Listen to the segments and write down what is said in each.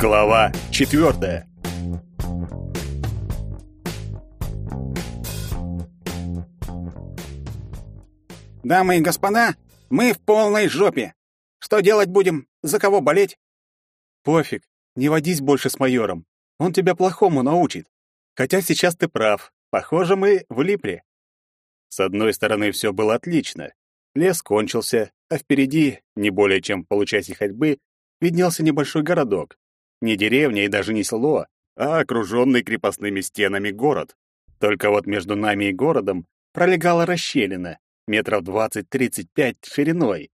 Глава четвертая. Дамы и господа, мы в полной жопе. Что делать будем? За кого болеть? Пофиг, не водись больше с майором. Он тебя плохому научит. Хотя сейчас ты прав. Похоже, мы влипли. С одной стороны, все было отлично. Лес кончился, а впереди, не более чем в получасе ходьбы, виднелся небольшой городок. Не деревня и даже не село, а окруженный крепостными стенами город. Только вот между нами и городом пролегала расщелина, метров двадцать-тридцать пять шириной.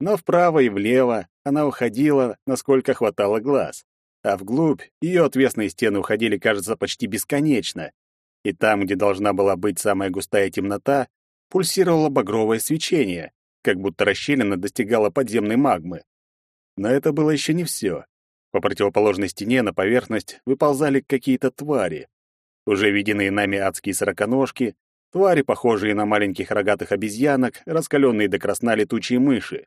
Но вправо и влево она уходила, насколько хватало глаз. А вглубь ее отвесные стены уходили, кажется, почти бесконечно. И там, где должна была быть самая густая темнота, пульсировало багровое свечение, как будто расщелина достигала подземной магмы. Но это было еще не все. По противоположной стене на поверхность выползали какие-то твари. Уже виденные нами адские сороконожки, твари, похожие на маленьких рогатых обезьянок, раскаленные до красна летучие мыши.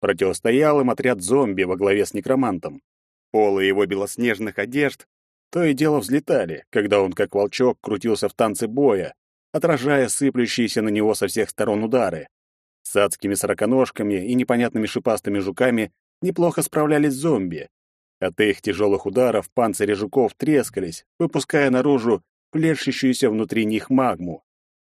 Противостоял им отряд зомби во главе с некромантом. Полы его белоснежных одежд то и дело взлетали, когда он, как волчок, крутился в танце боя, отражая сыплющиеся на него со всех сторон удары. С адскими сороконожками и непонятными шипастыми жуками неплохо справлялись зомби. От их тяжелых ударов панцири жуков трескались, выпуская наружу плещущуюся внутри них магму.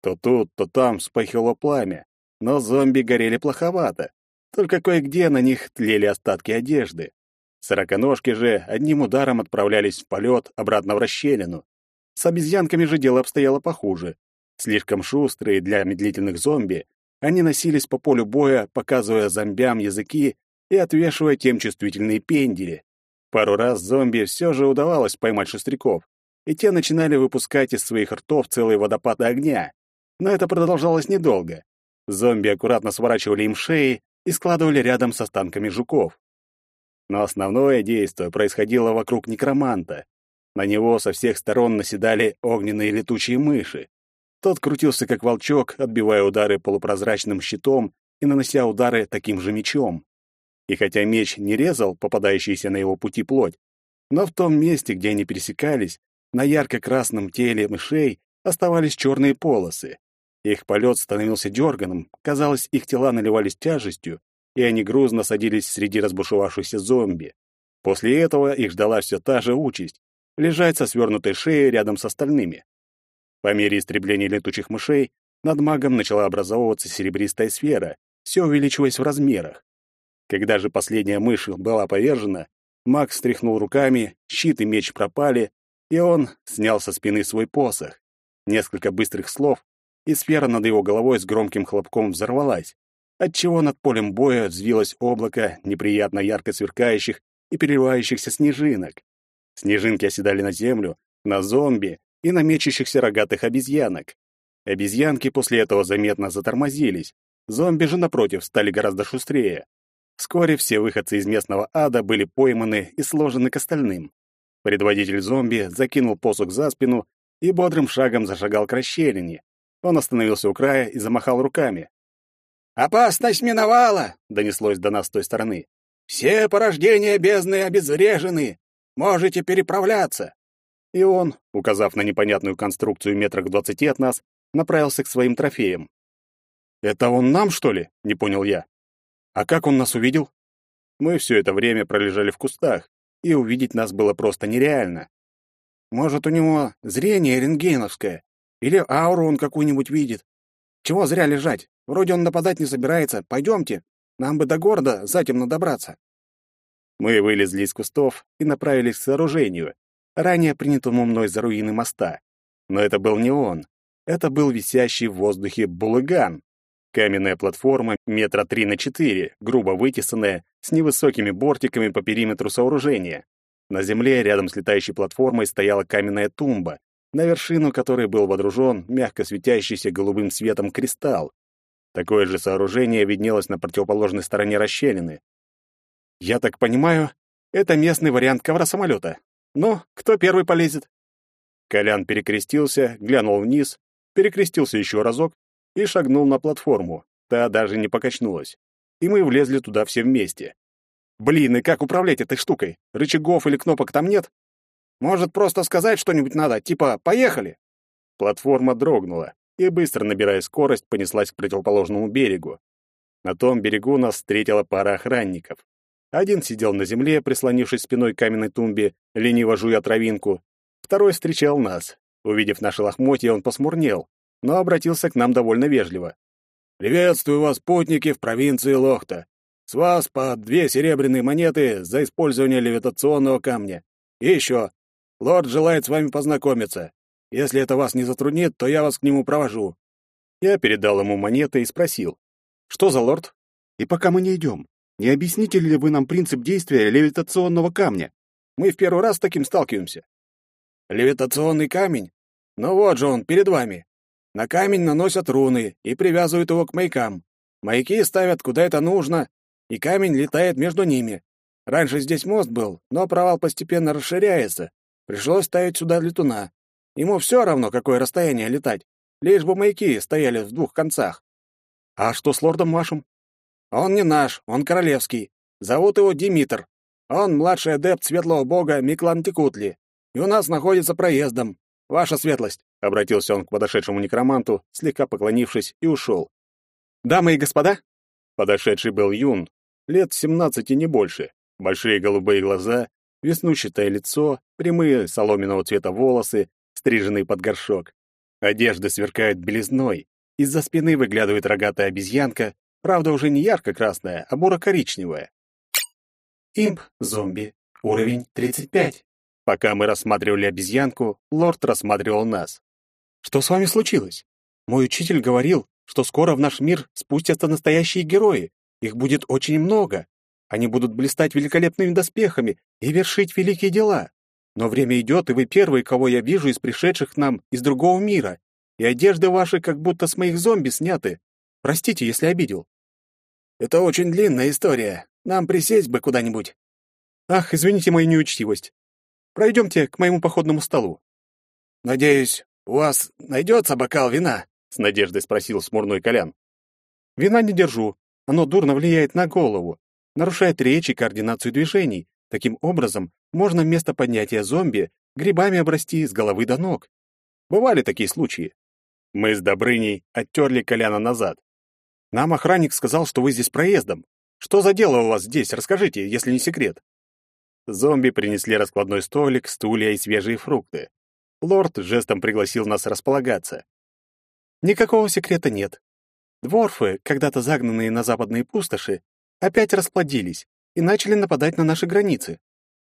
То тут, то там вспыхивало пламя, но зомби горели плоховато. Только кое-где на них тлели остатки одежды. Сороконожки же одним ударом отправлялись в полет обратно в расщелину. С обезьянками же дело обстояло похуже. Слишком шустрые для медлительных зомби, они носились по полю боя, показывая зомбям языки и отвешивая тем чувствительные пендели. Пару раз зомби все же удавалось поймать шустряков, и те начинали выпускать из своих ртов целые водопады огня. Но это продолжалось недолго. Зомби аккуратно сворачивали им шеи и складывали рядом с останками жуков. Но основное действие происходило вокруг некроманта. На него со всех сторон наседали огненные летучие мыши. Тот крутился как волчок, отбивая удары полупрозрачным щитом и нанося удары таким же мечом. И хотя меч не резал попадающийся на его пути плоть, но в том месте, где они пересекались, на ярко-красном теле мышей оставались черные полосы. Их полет становился дерганым, казалось, их тела наливались тяжестью, и они грузно садились среди разбушевавшихся зомби. После этого их ждала все та же участь — лежать со свернутой шеей рядом с остальными. По мере истребления летучих мышей над магом начала образовываться серебристая сфера, все увеличиваясь в размерах. Когда же последняя мышь была повержена, маг встряхнул руками, щит и меч пропали, и он снял со спины свой посох. Несколько быстрых слов, и сфера над его головой с громким хлопком взорвалась, отчего над полем боя взвилось облако неприятно ярко сверкающих и переливающихся снежинок. Снежинки оседали на землю, на зомби и на мечущихся рогатых обезьянок. Обезьянки после этого заметно затормозились, зомби же, напротив, стали гораздо шустрее. Вскоре все выходцы из местного ада были пойманы и сложены к остальным. Предводитель зомби закинул посох за спину и бодрым шагом зашагал к расщелине. Он остановился у края и замахал руками. «Опасность миновала!» — донеслось до нас с той стороны. «Все порождения бездны обезврежены! Можете переправляться!» И он, указав на непонятную конструкцию метрах двадцати от нас, направился к своим трофеям. «Это он нам, что ли?» — не понял я. А как он нас увидел? Мы все это время пролежали в кустах, и увидеть нас было просто нереально. Может, у него зрение рентгеновское, или ауру он какую-нибудь видит. Чего зря лежать? Вроде он нападать не собирается. Пойдемте, нам бы до города затемно добраться. Мы вылезли из кустов и направились к сооружению, ранее принятому мной за руины моста. Но это был не он. Это был висящий в воздухе булыган. Каменная платформа метра три на четыре, грубо вытесанная, с невысокими бортиками по периметру сооружения. На земле рядом с летающей платформой стояла каменная тумба, на вершину которой был водружен мягко светящийся голубым светом кристалл. Такое же сооружение виднелось на противоположной стороне расщелины. Я так понимаю, это местный вариант ковра-самолета. Ну, кто первый полезет? Колян перекрестился, глянул вниз, перекрестился еще разок и шагнул на платформу. Та даже не покачнулась. И мы влезли туда все вместе. Блин, и как управлять этой штукой? Рычагов или кнопок там нет? Может, просто сказать что-нибудь надо, типа «поехали»?» Платформа дрогнула и, быстро набирая скорость, понеслась к противоположному берегу. На том берегу нас встретила пара охранников. Один сидел на земле, прислонившись спиной к каменной тумбе, лениво жуя травинку. Второй встречал нас. Увидев наши лохмотья, он посмурнел, но обратился к нам довольно вежливо. «Приветствую вас, путники в провинции Лохта. С вас по две серебряные монеты за использование левитационного камня. И еще, лорд желает с вами познакомиться. Если это вас не затруднит, то я вас к нему провожу». Я передал ему монеты и спросил. «Что за лорд? И пока мы не идем, не объясните ли вы нам принцип действия левитационного камня? Мы в первый раз с таким сталкиваемся». «Левитационный камень? Ну вот же он, перед вами. На камень наносят руны и привязывают его к маякам. Маяки ставят куда это нужно, и камень летает между ними. Раньше здесь мост был, но провал постепенно расширяется. Пришлось ставить сюда летуна. Ему все равно, какое расстояние летать, лишь бы маяки стояли в двух концах. А что с лордом вашим? Он не наш, он королевский. Зовут его Димитр. Он младший адепт светлого бога Миклантикутли. И у нас находится проездом. Ваша светлость, — обратился он к подошедшему некроманту, слегка поклонившись, и ушел. «Дамы и господа!» Подошедший был юн, лет семнадцати не больше. Большие голубые глаза, веснущатое лицо, прямые соломенного цвета волосы, стриженные под горшок. Одежда сверкает белизной. Из-за спины выглядывает рогатая обезьянка, правда, уже не ярко-красная, а буро-коричневая. Имп, зомби, уровень 35. Пока мы рассматривали обезьянку, лорд рассматривал нас. Что с вами случилось? Мой учитель говорил, что скоро в наш мир спустятся настоящие герои, их будет очень много. Они будут блистать великолепными доспехами и вершить великие дела. Но время идет, и вы первые, кого я вижу из пришедших нам из другого мира, и одежды ваши как будто с моих зомби сняты. Простите, если обидел. Это очень длинная история. Нам присесть бы куда-нибудь. Ах, извините мою неучтивость. Пройдемте к моему походному столу. Надеюсь, у вас найдется бокал вина? С надеждой спросил смурной Колян. Вина не держу, оно дурно влияет на голову, нарушает речь и координацию движений. Таким образом, можно вместо поднятия зомби грибами обрасти с головы до ног. Бывали такие случаи. Мы с Добрыней оттерли Коляна назад. Нам охранник сказал, что вы здесь проездом. Что за дело у вас здесь, расскажите, если не секрет. Зомби принесли раскладной столик, стулья и свежие фрукты. Лорд жестом пригласил нас располагаться. Никакого секрета нет. Дворфы, когда-то загнанные на западные пустоши, опять расплодились и начали нападать на наши границы.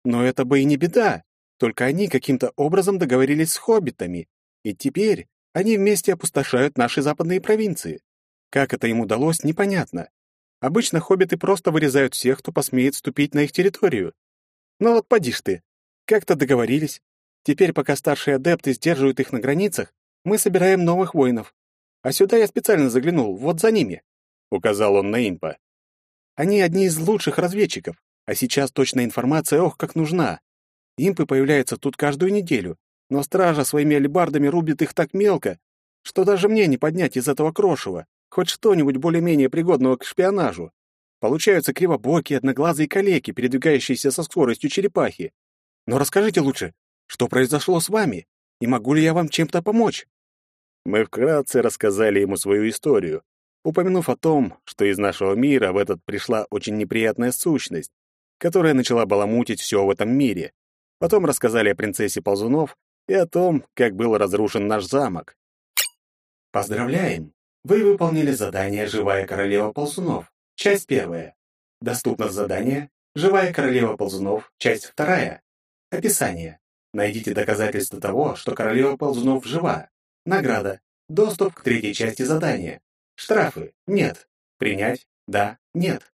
Но это бы и не беда, только они каким-то образом договорились с хоббитами, и теперь они вместе опустошают наши западные провинции. Как это им удалось, непонятно. Обычно хоббиты просто вырезают всех, кто посмеет вступить на их территорию. Но вот поди ж ты, как-то договорились. Теперь, пока старшие адепты сдерживают их на границах, мы собираем новых воинов. А сюда я специально заглянул, вот за ними», — указал он на импа. «Они одни из лучших разведчиков, а сейчас точная информация, ох, как нужна. Импы появляются тут каждую неделю, но стража своими алебардами рубит их так мелко, что даже мне не поднять из этого крошева хоть что-нибудь более-менее пригодного к шпионажу. Получаются кривобокие, одноглазые калеки, передвигающиеся со скоростью черепахи. Но расскажите лучше, что произошло с вами, и могу ли я вам чем-то помочь?» Мы вкратце рассказали ему свою историю, упомянув о том, что из нашего мира в этот пришла очень неприятная сущность, которая начала баламутить все в этом мире. Потом рассказали о принцессе ползунов и о том, как был разрушен наш замок. Поздравляем! Вы выполнили задание «Живая королева ползунов», часть первая. Доступно задание «Живая королева ползунов», часть вторая. Описание. Найдите доказательства того, что королева ползунов жива. Награда. Доступ к третьей части задания. Штрафы. Нет. Принять. Да. Нет.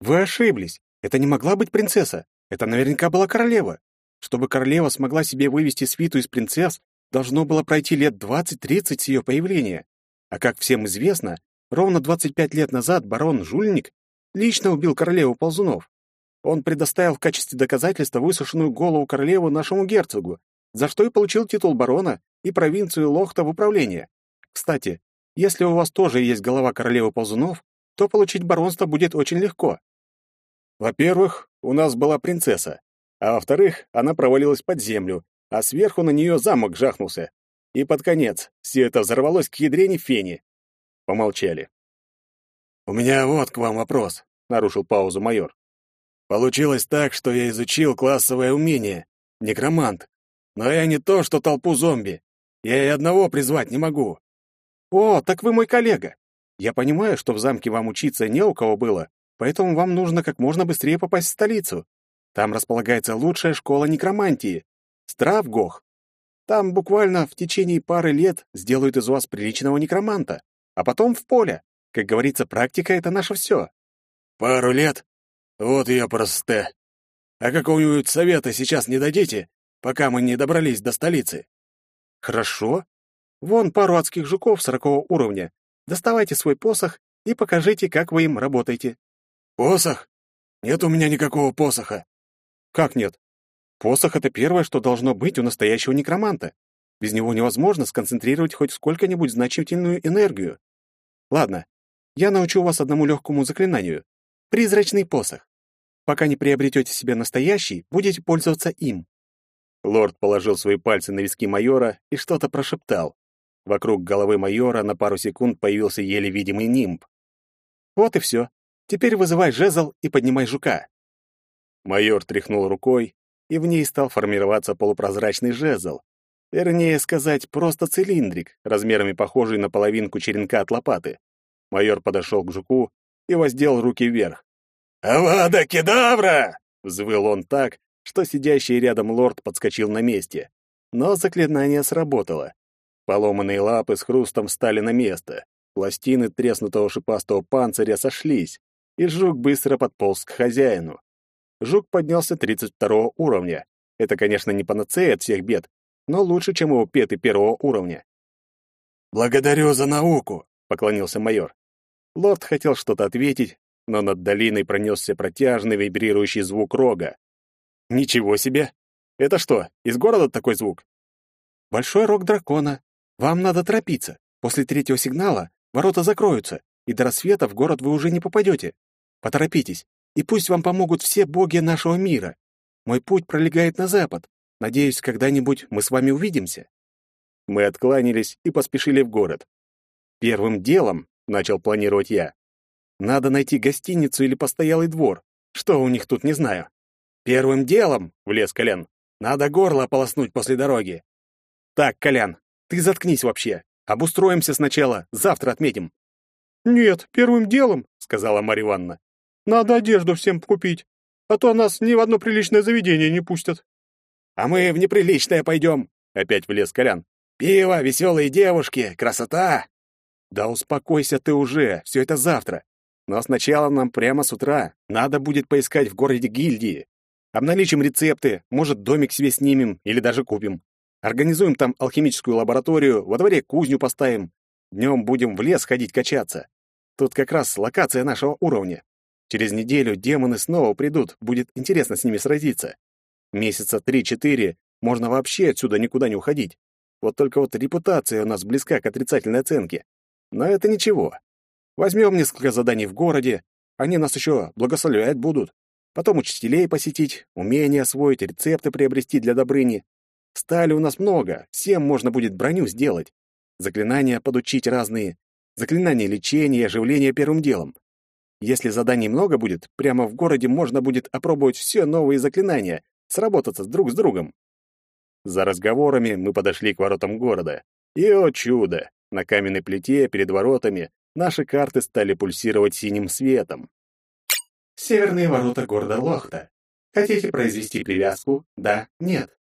Вы ошиблись. Это не могла быть принцесса. Это наверняка была королева. Чтобы королева смогла себе вывести свиту из принцесс, должно было пройти лет 20-30 с ее появления. А как всем известно, ровно 25 лет назад барон Жульник лично убил королеву ползунов. Он предоставил в качестве доказательства высушенную голову королевы нашему герцогу, за что и получил титул барона и провинцию Лохта в управление. Кстати, если у вас тоже есть голова королевы ползунов, то получить баронство будет очень легко. Во-первых, у нас была принцесса, а во-вторых, она провалилась под землю, а сверху на нее замок жахнулся. И под конец все это взорвалось к ядрене фени. Помолчали. «У меня вот к вам вопрос», — нарушил паузу майор. «Получилось так, что я изучил классовое умение — некромант. Но я не то, что толпу зомби. Я и одного призвать не могу». «О, так вы мой коллега. Я понимаю, что в замке вам учиться не у кого было, поэтому вам нужно как можно быстрее попасть в столицу. Там располагается лучшая школа некромантии — Стравгох. Там буквально в течение пары лет сделают из вас приличного некроманта, а потом в поле. Как говорится, практика — это наше все. Пару лет? Вот я просто. А какого-нибудь совета сейчас не дадите, пока мы не добрались до столицы? Хорошо. Вон пару адских жуков сорокового уровня. Доставайте свой посох и покажите, как вы им работаете. Посох? Нет у меня никакого посоха. Как нет? Посох — это первое, что должно быть у настоящего некроманта. Без него невозможно сконцентрировать хоть сколько-нибудь значительную энергию. Ладно, я научу вас одному легкому заклинанию. Призрачный посох. Пока не приобретете себе настоящий, будете пользоваться им. Лорд положил свои пальцы на виски майора и что-то прошептал. Вокруг головы майора на пару секунд появился еле видимый нимб. Вот и все. Теперь вызывай жезл и поднимай жука. Майор тряхнул рукой, и в ней стал формироваться полупрозрачный жезл. Вернее сказать, просто цилиндрик, размерами похожий на половинку черенка от лопаты. Майор подошел к жуку и воздел руки вверх. «Авада кедавра!» — взвыл он так, что сидящий рядом лорд подскочил на месте. Но заклинание сработало. Поломанные лапы с хрустом встали на место. Пластины треснутого шипастого панциря сошлись, и жук быстро подполз к хозяину. Жук поднялся 32 уровня. Это, конечно, не панацея от всех бед, но лучше, чем его петы первого уровня. «Благодарю за науку», — поклонился майор. Лорд хотел что-то ответить, но над долиной пронесся протяжный вибрирующий звук рога. «Ничего себе! Это что, из города такой звук?» «Большой рог дракона. Вам надо торопиться. После третьего сигнала ворота закроются, и до рассвета в город вы уже не попадете. Поторопитесь, и пусть вам помогут все боги нашего мира. Мой путь пролегает на запад. Надеюсь, когда-нибудь мы с вами увидимся». Мы откланялись и поспешили в город. Первым делом, — начал планировать я, — надо найти гостиницу или постоялый двор. Что у них тут, не знаю. Первым делом, — влез Колян, — надо горло ополоснуть после дороги. Так, Колян, ты заткнись вообще. Обустроимся сначала, завтра отметим. «Нет, первым делом», — сказала Марья Ивановна, — «надо одежду всем купить, а то нас ни в одно приличное заведение не пустят». «А мы в неприличное пойдем», — опять влез Колян. «Пиво, веселые девушки, красота!» «Да успокойся ты уже, все это завтра. Но сначала нам прямо с утра надо будет поискать в городе гильдии. Обналичим рецепты, может, домик себе снимем или даже купим. Организуем там алхимическую лабораторию, во дворе кузню поставим. Днем будем в лес ходить качаться. Тут как раз локация нашего уровня. Через неделю демоны снова придут, будет интересно с ними сразиться. Месяца три-четыре можно вообще отсюда никуда не уходить. Вот только вот репутация у нас близка к отрицательной оценке. Но это ничего. Возьмем несколько заданий в городе, они нас еще благословлять будут. Потом учителей посетить, умения освоить, рецепты приобрести для Добрыни. Стали у нас много, всем можно будет броню сделать. Заклинания подучить разные. Заклинания лечения и оживления первым делом. Если заданий много будет, прямо в городе можно будет опробовать все новые заклинания, сработаться друг с другом. За разговорами мы подошли к воротам города. И, о чудо, на каменной плите перед воротами наши карты стали пульсировать синим светом. Северные ворота города Лохта. Хотите произвести привязку? Да, нет.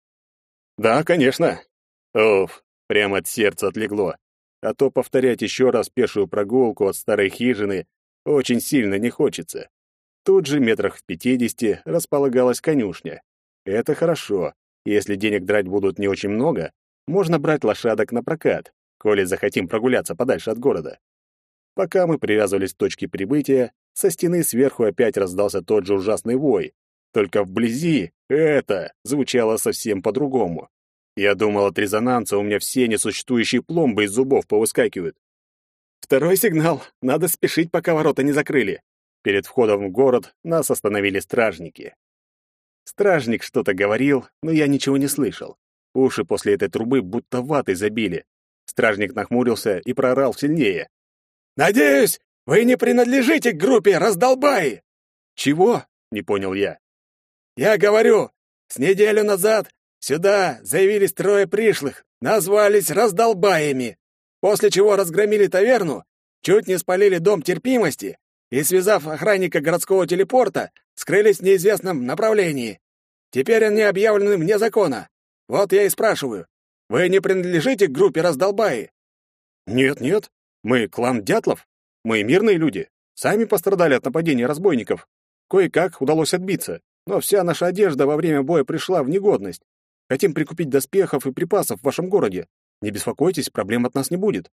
Да, конечно. Оф, прямо от сердца отлегло. А то повторять еще раз пешую прогулку от старой хижины очень сильно не хочется. Тут же метрах в пятидесяти располагалась конюшня. Это хорошо. Если денег драть будут не очень много, можно брать лошадок на прокат, коли захотим прогуляться подальше от города. Пока мы привязывались к точке прибытия, со стены сверху опять раздался тот же ужасный вой. Только вблизи это звучало совсем по-другому. Я думал, от резонанса у меня все несуществующие пломбы из зубов повыскакивают. Второй сигнал. Надо спешить, пока ворота не закрыли. Перед входом в город нас остановили стражники. Стражник что-то говорил, но я ничего не слышал. Уши после этой трубы будто ватой забили. Стражник нахмурился и проорал сильнее. «Надеюсь, вы не принадлежите к группе раздолбаи!» «Чего?» — не понял я. «Я говорю, с неделю назад сюда заявились трое пришлых, назвались раздолбаями, после чего разгромили таверну, чуть не спалили дом терпимости и, связав охранника городского телепорта, скрылись в неизвестном направлении. Теперь они объявлены вне закона. Вот я и спрашиваю, вы не принадлежите к группе раздолбаи? Нет, нет, мы клан Дятлов. Мы мирные люди. Сами пострадали от нападения разбойников. Кое-как удалось отбиться, но вся наша одежда во время боя пришла в негодность. Хотим прикупить доспехов и припасов в вашем городе. Не беспокойтесь, проблем от нас не будет.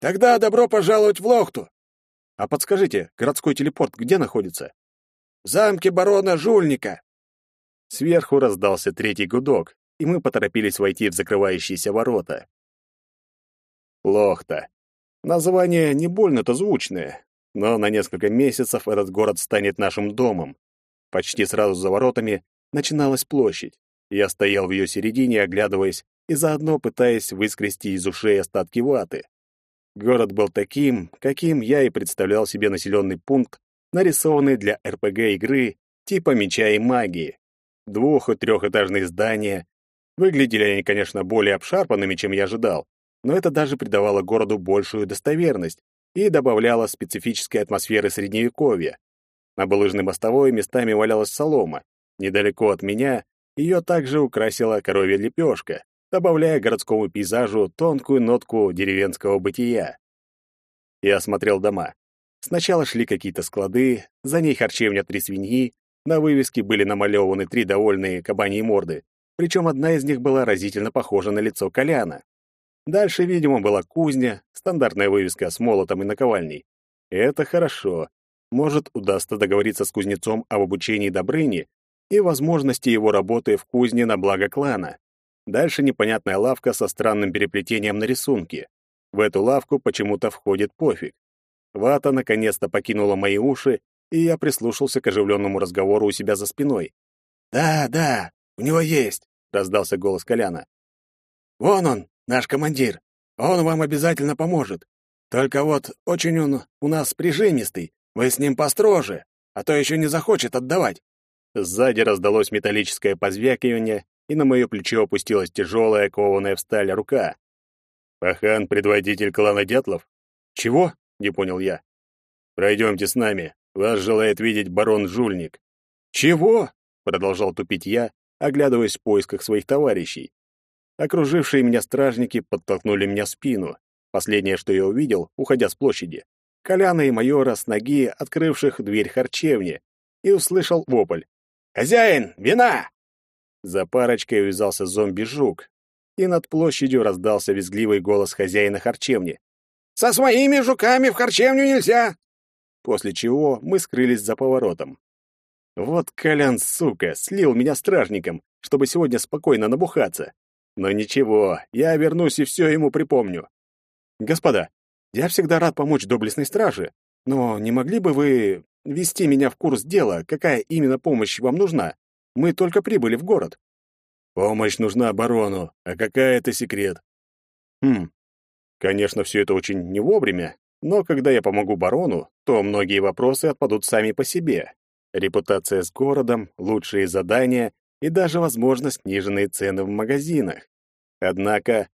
Тогда добро пожаловать в Лохту. А подскажите, городской телепорт где находится? В замке барона Жульника. Сверху раздался третий гудок, и мы поторопились войти в закрывающиеся ворота. Лохта. Название не больно-то звучное, но на несколько месяцев этот город станет нашим домом. Почти сразу за воротами начиналась площадь. Я стоял в ее середине, оглядываясь и заодно пытаясь выскрести из ушей остатки ваты. Город был таким, каким я и представлял себе населенный пункт, нарисованный для РПГ-игры типа меча и магии. Двух- и трехэтажные здания. Выглядели они, конечно, более обшарпанными, чем я ожидал, но это даже придавало городу большую достоверность и добавляло специфической атмосферы средневековья. На булыжной мостовой местами валялась солома. Недалеко от меня ее также украсила коровья лепешка, добавляя городскому пейзажу тонкую нотку деревенского бытия. Я осмотрел дома. Сначала шли какие-то склады, за ней харчевня «Три свиньи», на вывеске были намалеваны три довольные кабаньи морды, причем одна из них была разительно похожа на лицо Коляна. Дальше, видимо, была кузня, стандартная вывеска с молотом и наковальней. Это хорошо. Может, удастся договориться с кузнецом об обучении Добрыни и возможности его работы в кузне на благо клана. Дальше непонятная лавка со странным переплетением на рисунке. В эту лавку почему-то входит пофиг. Вата наконец-то покинула мои уши, и я прислушался к оживленному разговору у себя за спиной. «Да, да, у него есть», — раздался голос Коляна. «Вон он, наш командир. Он вам обязательно поможет. Только вот очень он у нас прижимистый. Вы с ним построже, а то еще не захочет отдавать». Сзади раздалось металлическое позвякивание, и на мое плечо опустилась тяжелая, кованая в сталь рука. «Пахан — предводитель клана Дятлов?» «Чего?» — не понял я. «Пройдемте с нами. Вас желает видеть барон Жульник». «Чего?» — продолжал тупить я, оглядываясь в поисках своих товарищей. Окружившие меня стражники подтолкнули меня в спину. Последнее, что я увидел, уходя с площади. Коляна и майора с ноги, открывших дверь харчевни, и услышал вопль. «Хозяин, вина!» За парочкой увязался зомби-жук, и над площадью раздался визгливый голос хозяина харчевни. «Со своими жуками в харчевню нельзя!» После чего мы скрылись за поворотом. Вот Колян, сука, слил меня стражником, чтобы сегодня спокойно набухаться. Но ничего, я вернусь и все ему припомню. Господа, я всегда рад помочь доблестной страже, но не могли бы вы ввести меня в курс дела, какая именно помощь вам нужна? Мы только прибыли в город. Помощь нужна барону, а какая это секрет? Хм. Конечно, все это очень не вовремя, но когда я помогу барону, то многие вопросы отпадут сами по себе. Репутация с городом, лучшие задания и даже, возможно, сниженные цены в магазинах. Однако...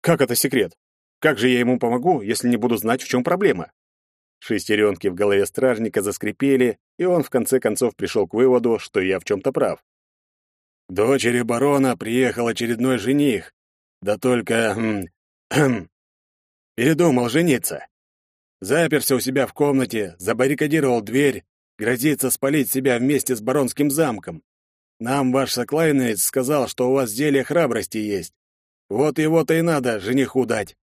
Как это секрет? Как же я ему помогу, если не буду знать, в чем проблема? Шестеренки в голове стражника заскрипели, и он в конце концов пришел к выводу, что я в чем-то прав. дочери барона приехал очередной жених. Да только... Хм, передумал жениться. Заперся у себя в комнате, забаррикадировал дверь, грозится спалить себя вместе с баронским замком. Нам ваш соклайнец сказал, что у вас зелье храбрости есть. Вот его-то и надо жениху дать.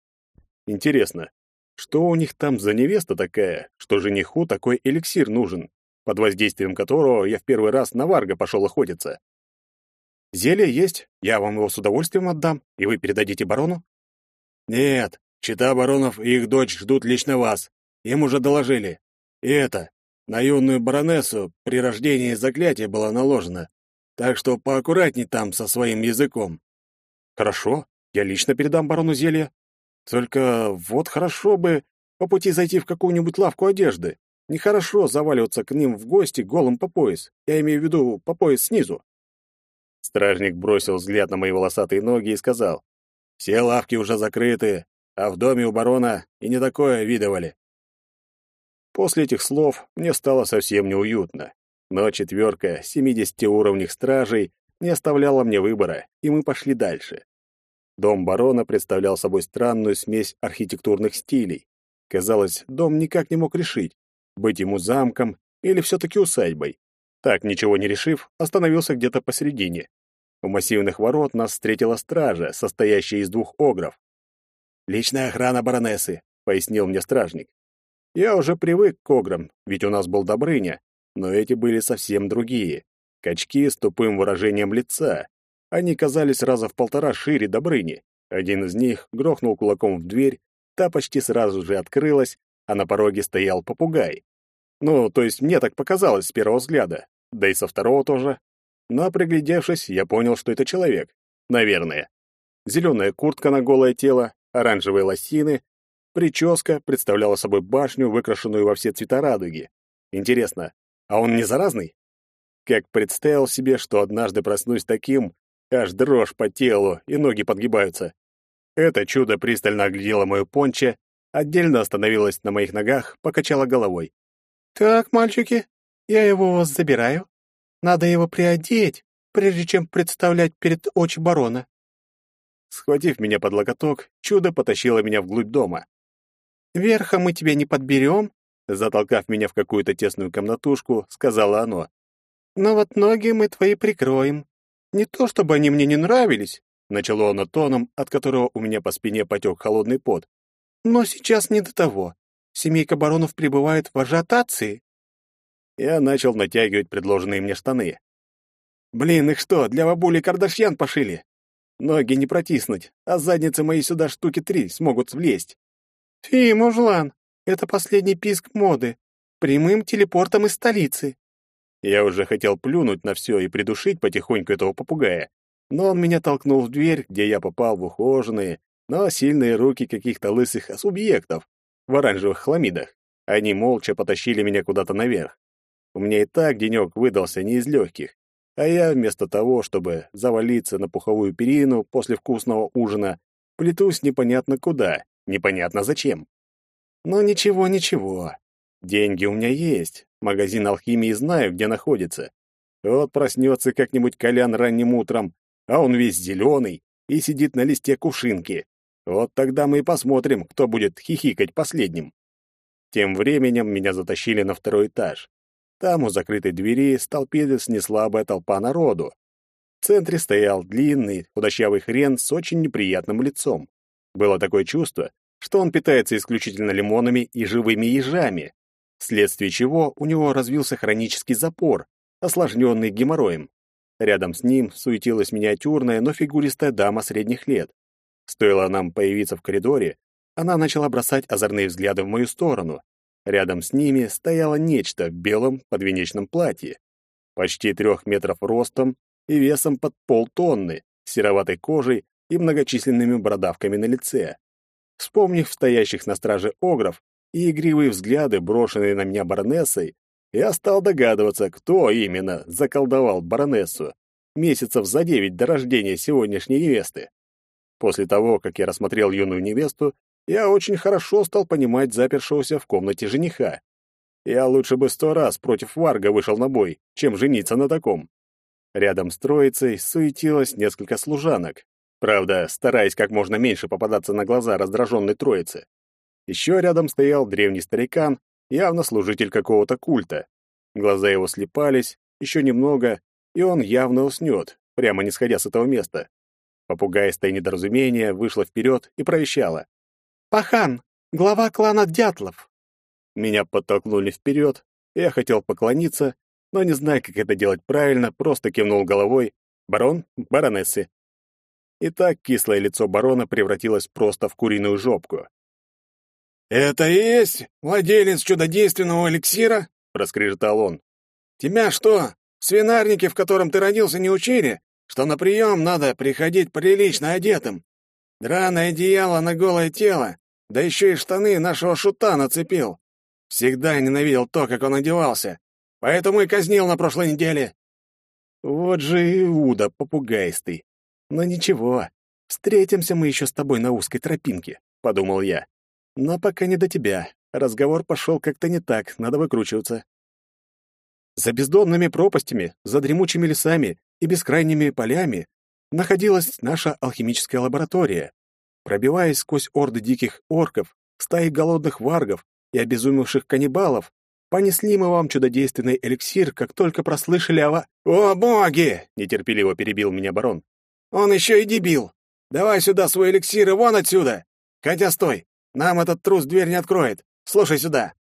Интересно, что у них там за невеста такая, что жениху такой эликсир нужен, под воздействием которого я в первый раз на Варга пошел охотиться? Зелье есть, я вам его с удовольствием отдам, и вы передадите барону? Нет, чита баронов и их дочь ждут лично вас. Им уже доложили. И это, На юную баронессу при рождении заклятие было наложено, так что поаккуратней там со своим языком. Хорошо, я лично передам барону зелье. Только вот хорошо бы по пути зайти в какую-нибудь лавку одежды. Нехорошо заваливаться к ним в гости голым по пояс. Я имею в виду по пояс снизу. Стражник бросил взгляд на мои волосатые ноги и сказал: "Все лавки уже закрыты, а в доме у барона и не такое видывали". После этих слов мне стало совсем неуютно. Но четверка 70-уровневых стражей не оставляла мне выбора, и мы пошли дальше. Дом барона представлял собой странную смесь архитектурных стилей. Казалось, дом никак не мог решить, быть ему замком или все-таки усадьбой. Так, ничего не решив, остановился где-то посередине. У массивных ворот нас встретила стража, состоящая из двух огров. «Личная охрана баронессы», — пояснил мне стражник. Я уже привык к ограм, ведь у нас был Добрыня, но эти были совсем другие. Качки с тупым выражением лица. Они казались раза в полтора шире Добрыни. Один из них грохнул кулаком в дверь, та почти сразу же открылась, а на пороге стоял попугай. Ну, то есть мне так показалось с первого взгляда, да и со второго тоже. Но, приглядевшись, я понял, что это человек. Наверное. Зеленая куртка на голое тело, оранжевые лосины, прическа представляла собой башню, выкрашенную во все цвета радуги. Интересно, а он не заразный? Как представил себе, что однажды проснусь таким, аж дрожь по телу и ноги подгибаются. Это чудо пристально оглядело мою понче, отдельно остановилось на моих ногах, покачало головой. «Так, мальчики, я его у вас забираю. Надо его приодеть, прежде чем представлять перед очи барона». Схватив меня под локоток, чудо потащило меня вглубь дома. «Верха мы тебя не подберем», затолкав меня в какую-то тесную комнатушку, сказала оно. «Но вот ноги мы твои прикроем. Не то чтобы они мне не нравились, начало оно тоном, от которого у меня по спине потек холодный пот. Но сейчас не до того. Семейка баронов пребывает в ажиотации. Я начал натягивать предложенные мне штаны. Блин, их что, для бабули Кардашьян пошили? Ноги не протиснуть, а задницы мои сюда штуки три смогут влезть. Фи, мужлан, это последний писк моды. Прямым телепортом из столицы. Я уже хотел плюнуть на все и придушить потихоньку этого попугая, но он меня толкнул в дверь, где я попал в ухоженные, но сильные руки каких-то лысых субъектов в оранжевых хламидах. Они молча потащили меня куда-то наверх. У меня и так денек выдался не из легких, а я вместо того, чтобы завалиться на пуховую перину после вкусного ужина, плетусь непонятно куда, непонятно зачем. Но ничего, ничего. Деньги у меня есть, магазин алхимии знаю, где находится. Вот проснется как-нибудь Колян ранним утром, а он весь зеленый и сидит на листе кувшинки. Вот тогда мы и посмотрим, кто будет хихикать последним. Тем временем меня затащили на второй этаж. Там у закрытой двери столпилась неслабая толпа народу. В центре стоял длинный, худощавый хрен с очень неприятным лицом. Было такое чувство, что он питается исключительно лимонами и живыми ежами, вследствие чего у него развился хронический запор, осложненный геморроем. Рядом с ним суетилась миниатюрная, но фигуристая дама средних лет. Стоило нам появиться в коридоре, она начала бросать озорные взгляды в мою сторону. Рядом с ними стояло нечто в белом подвенечном платье, почти трех метров ростом и весом под полтонны, сероватой кожей и многочисленными бородавками на лице. Вспомнив стоящих на страже огров и игривые взгляды, брошенные на меня баронессой, я стал догадываться, кто именно заколдовал баронессу месяцев за девять до рождения сегодняшней невесты. После того, как я рассмотрел юную невесту, я очень хорошо стал понимать запершегося в комнате жениха. Я лучше бы сто раз против Варга вышел на бой, чем жениться на таком. Рядом с троицей суетилось несколько служанок, Правда, стараясь как можно меньше попадаться на глаза раздраженной троицы. Еще рядом стоял древний старикан, явно служитель какого-то культа. Глаза его слепались, еще немного, и он явно уснет, прямо не сходя с этого места. Попугайстое недоразумение вышло вперед и провещало. «Пахан, глава клана Дятлов!» Меня подтолкнули вперед, я хотел поклониться, но не зная, как это делать правильно, просто кивнул головой. «Барон, баронессы, и так кислое лицо барона превратилось просто в куриную жопку. «Это и есть владелец чудодейственного эликсира?» проскрежетал он. «Тебя что, в свинарнике, в котором ты родился, не учили, что на прием надо приходить прилично одетым? Драное одеяло на голое тело, да еще и штаны нашего шута нацепил. Всегда ненавидел то, как он одевался, поэтому и казнил на прошлой неделе». Вот же Иуда попугайстый. Но ничего, встретимся мы еще с тобой на узкой тропинке, подумал я. Но пока не до тебя. Разговор пошел как-то не так, надо выкручиваться. За бездонными пропастями, за дремучими лесами и бескрайними полями находилась наша алхимическая лаборатория. Пробиваясь сквозь орды диких орков, стаи голодных варгов и обезумевших каннибалов, понесли мы вам чудодейственный эликсир, как только прослышали о... «О, боги!» — нетерпеливо перебил меня барон. «Он еще и дебил! Давай сюда свой эликсир и вон отсюда! Хотя стой, нам этот трус дверь не откроет. Слушай сюда!»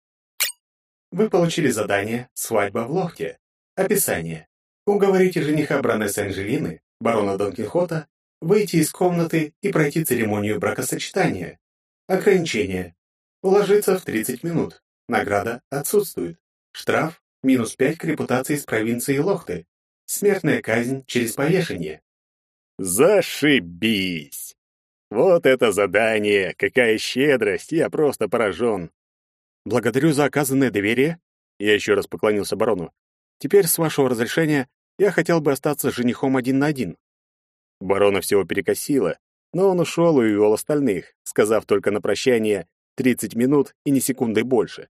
Вы получили задание «Свадьба в лохте». Описание. Уговорите жениха Бранессы Анжелины, барона Дон Кихота, выйти из комнаты и пройти церемонию бракосочетания. Ограничение. Уложиться в 30 минут. Награда отсутствует. Штраф – минус 5 к репутации из провинции Лохты. Смертная казнь через повешение. Зашибись! Вот это задание! Какая щедрость! Я просто поражен. Благодарю за оказанное доверие. Я еще раз поклонился барону. Теперь, с вашего разрешения, я хотел бы остаться с женихом один на один. Барона всего перекосило, но он ушел и увел остальных, сказав только на прощание тридцать минут и ни секунды больше.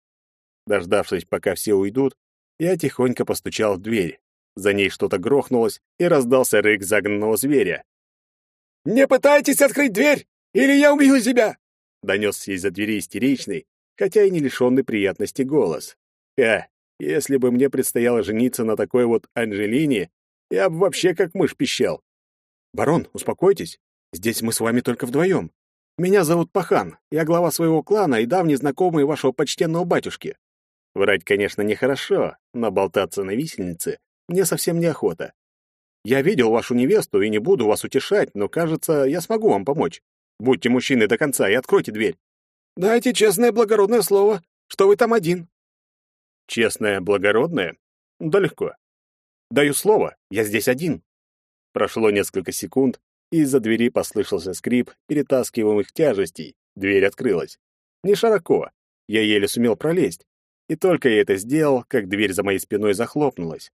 Дождавшись, пока все уйдут, я тихонько постучал в дверь. За ней что-то грохнулось, и раздался рык загнанного зверя. «Не пытайтесь открыть дверь, или я убью тебя!» Донесся из-за двери истеричный, хотя и не лишенный приятности голос. Ха, если бы мне предстояло жениться на такой вот Анжелине, я бы вообще как мышь пищал. «Барон, успокойтесь. Здесь мы с вами только вдвоем. Меня зовут Пахан, я глава своего клана и давний знакомый вашего почтенного батюшки». Врать, конечно, нехорошо, но болтаться на висельнице мне совсем неохота. Я видел вашу невесту и не буду вас утешать, но, кажется, я смогу вам помочь. Будьте мужчиной до конца и откройте дверь. Дайте честное благородное слово, что вы там один. Честное благородное? Да легко. Даю слово, я здесь один. Прошло несколько секунд, и из-за двери послышался скрип перетаскиваемых тяжестей. Дверь открылась. Не широко. Я еле сумел пролезть. И только я это сделал, как дверь за моей спиной захлопнулась.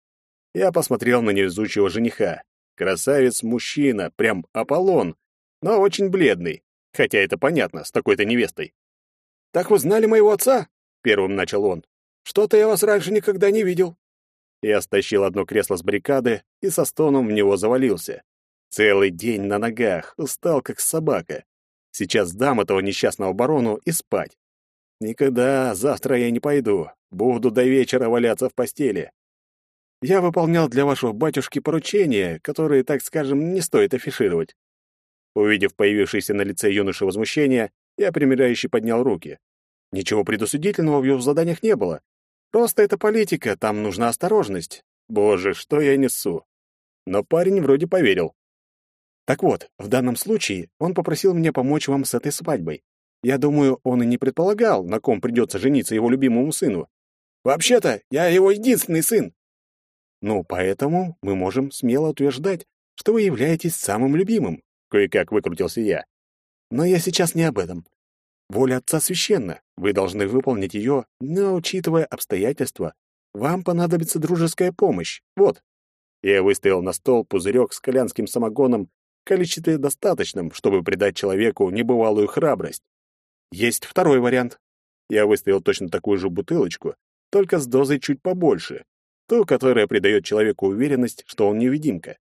Я посмотрел на невезучего жениха. Красавец-мужчина, прям Аполлон, но очень бледный. Хотя это понятно, с такой-то невестой. «Так вы знали моего отца?» — первым начал он. «Что-то я вас раньше никогда не видел». Я стащил одно кресло с баррикады и со стоном в него завалился. Целый день на ногах, устал как собака. Сейчас дам этого несчастного барону и спать. Никогда завтра я не пойду. Буду до вечера валяться в постели. Я выполнял для вашего батюшки поручения, которые, так скажем, не стоит афишировать. Увидев появившееся на лице юноши возмущение, я примиряюще поднял руки. Ничего предусудительного в его заданиях не было. Просто это политика, там нужна осторожность. Боже, что я несу. Но парень вроде поверил. Так вот, в данном случае он попросил меня помочь вам с этой свадьбой. Я думаю, он и не предполагал, на ком придется жениться его любимому сыну. Вообще-то, я его единственный сын. Ну, поэтому мы можем смело утверждать, что вы являетесь самым любимым, кое-как выкрутился я. Но я сейчас не об этом. Воля отца священна. Вы должны выполнить ее, но, учитывая обстоятельства, вам понадобится дружеская помощь. Вот. Я выставил на стол пузырек с колянским самогоном в достаточном, чтобы придать человеку небывалую храбрость. Есть второй вариант. Я выставил точно такую же бутылочку, только с дозой чуть побольше, ту, которая придает человеку уверенность, что он невидимка.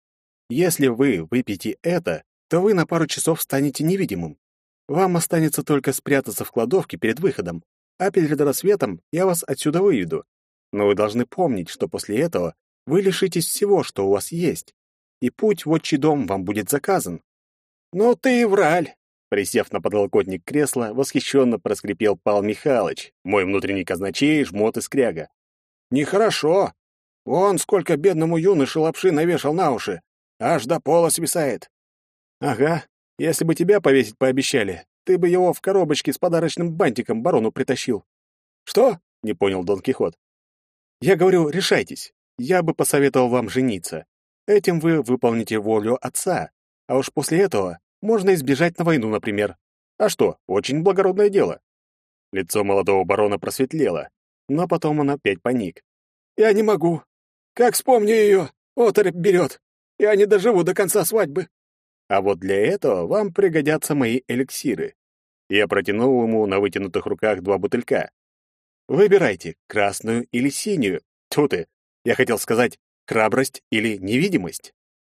Если вы выпьете это, то вы на пару часов станете невидимым. Вам останется только спрятаться в кладовке перед выходом, а перед рассветом я вас отсюда выведу. Но вы должны помнить, что после этого вы лишитесь всего, что у вас есть, и путь в отчий дом вам будет заказан. «Ну ты и враль!» Присев на подлокотник кресла, восхищенно проскрипел Пал Михайлович, мой внутренний казначей, жмот и скряга. «Нехорошо. Вон сколько бедному юноше лапши навешал на уши. Аж до пола свисает. Ага, если бы тебя повесить пообещали, ты бы его в коробочке с подарочным бантиком барону притащил. Что? Не понял Дон Кихот. Я говорю, решайтесь. Я бы посоветовал вам жениться. Этим вы выполните волю отца, а уж после этого можно избежать на войну, например. А что, очень благородное дело. Лицо молодого барона просветлело, но потом он опять паник. «Я не могу. Как вспомню ее, оторопь берет. Я не доживу до конца свадьбы». А вот для этого вам пригодятся мои эликсиры. Я протянул ему на вытянутых руках два бутылька. Выбирайте, красную или синюю. Тьфу ты, я хотел сказать, храбрость или невидимость.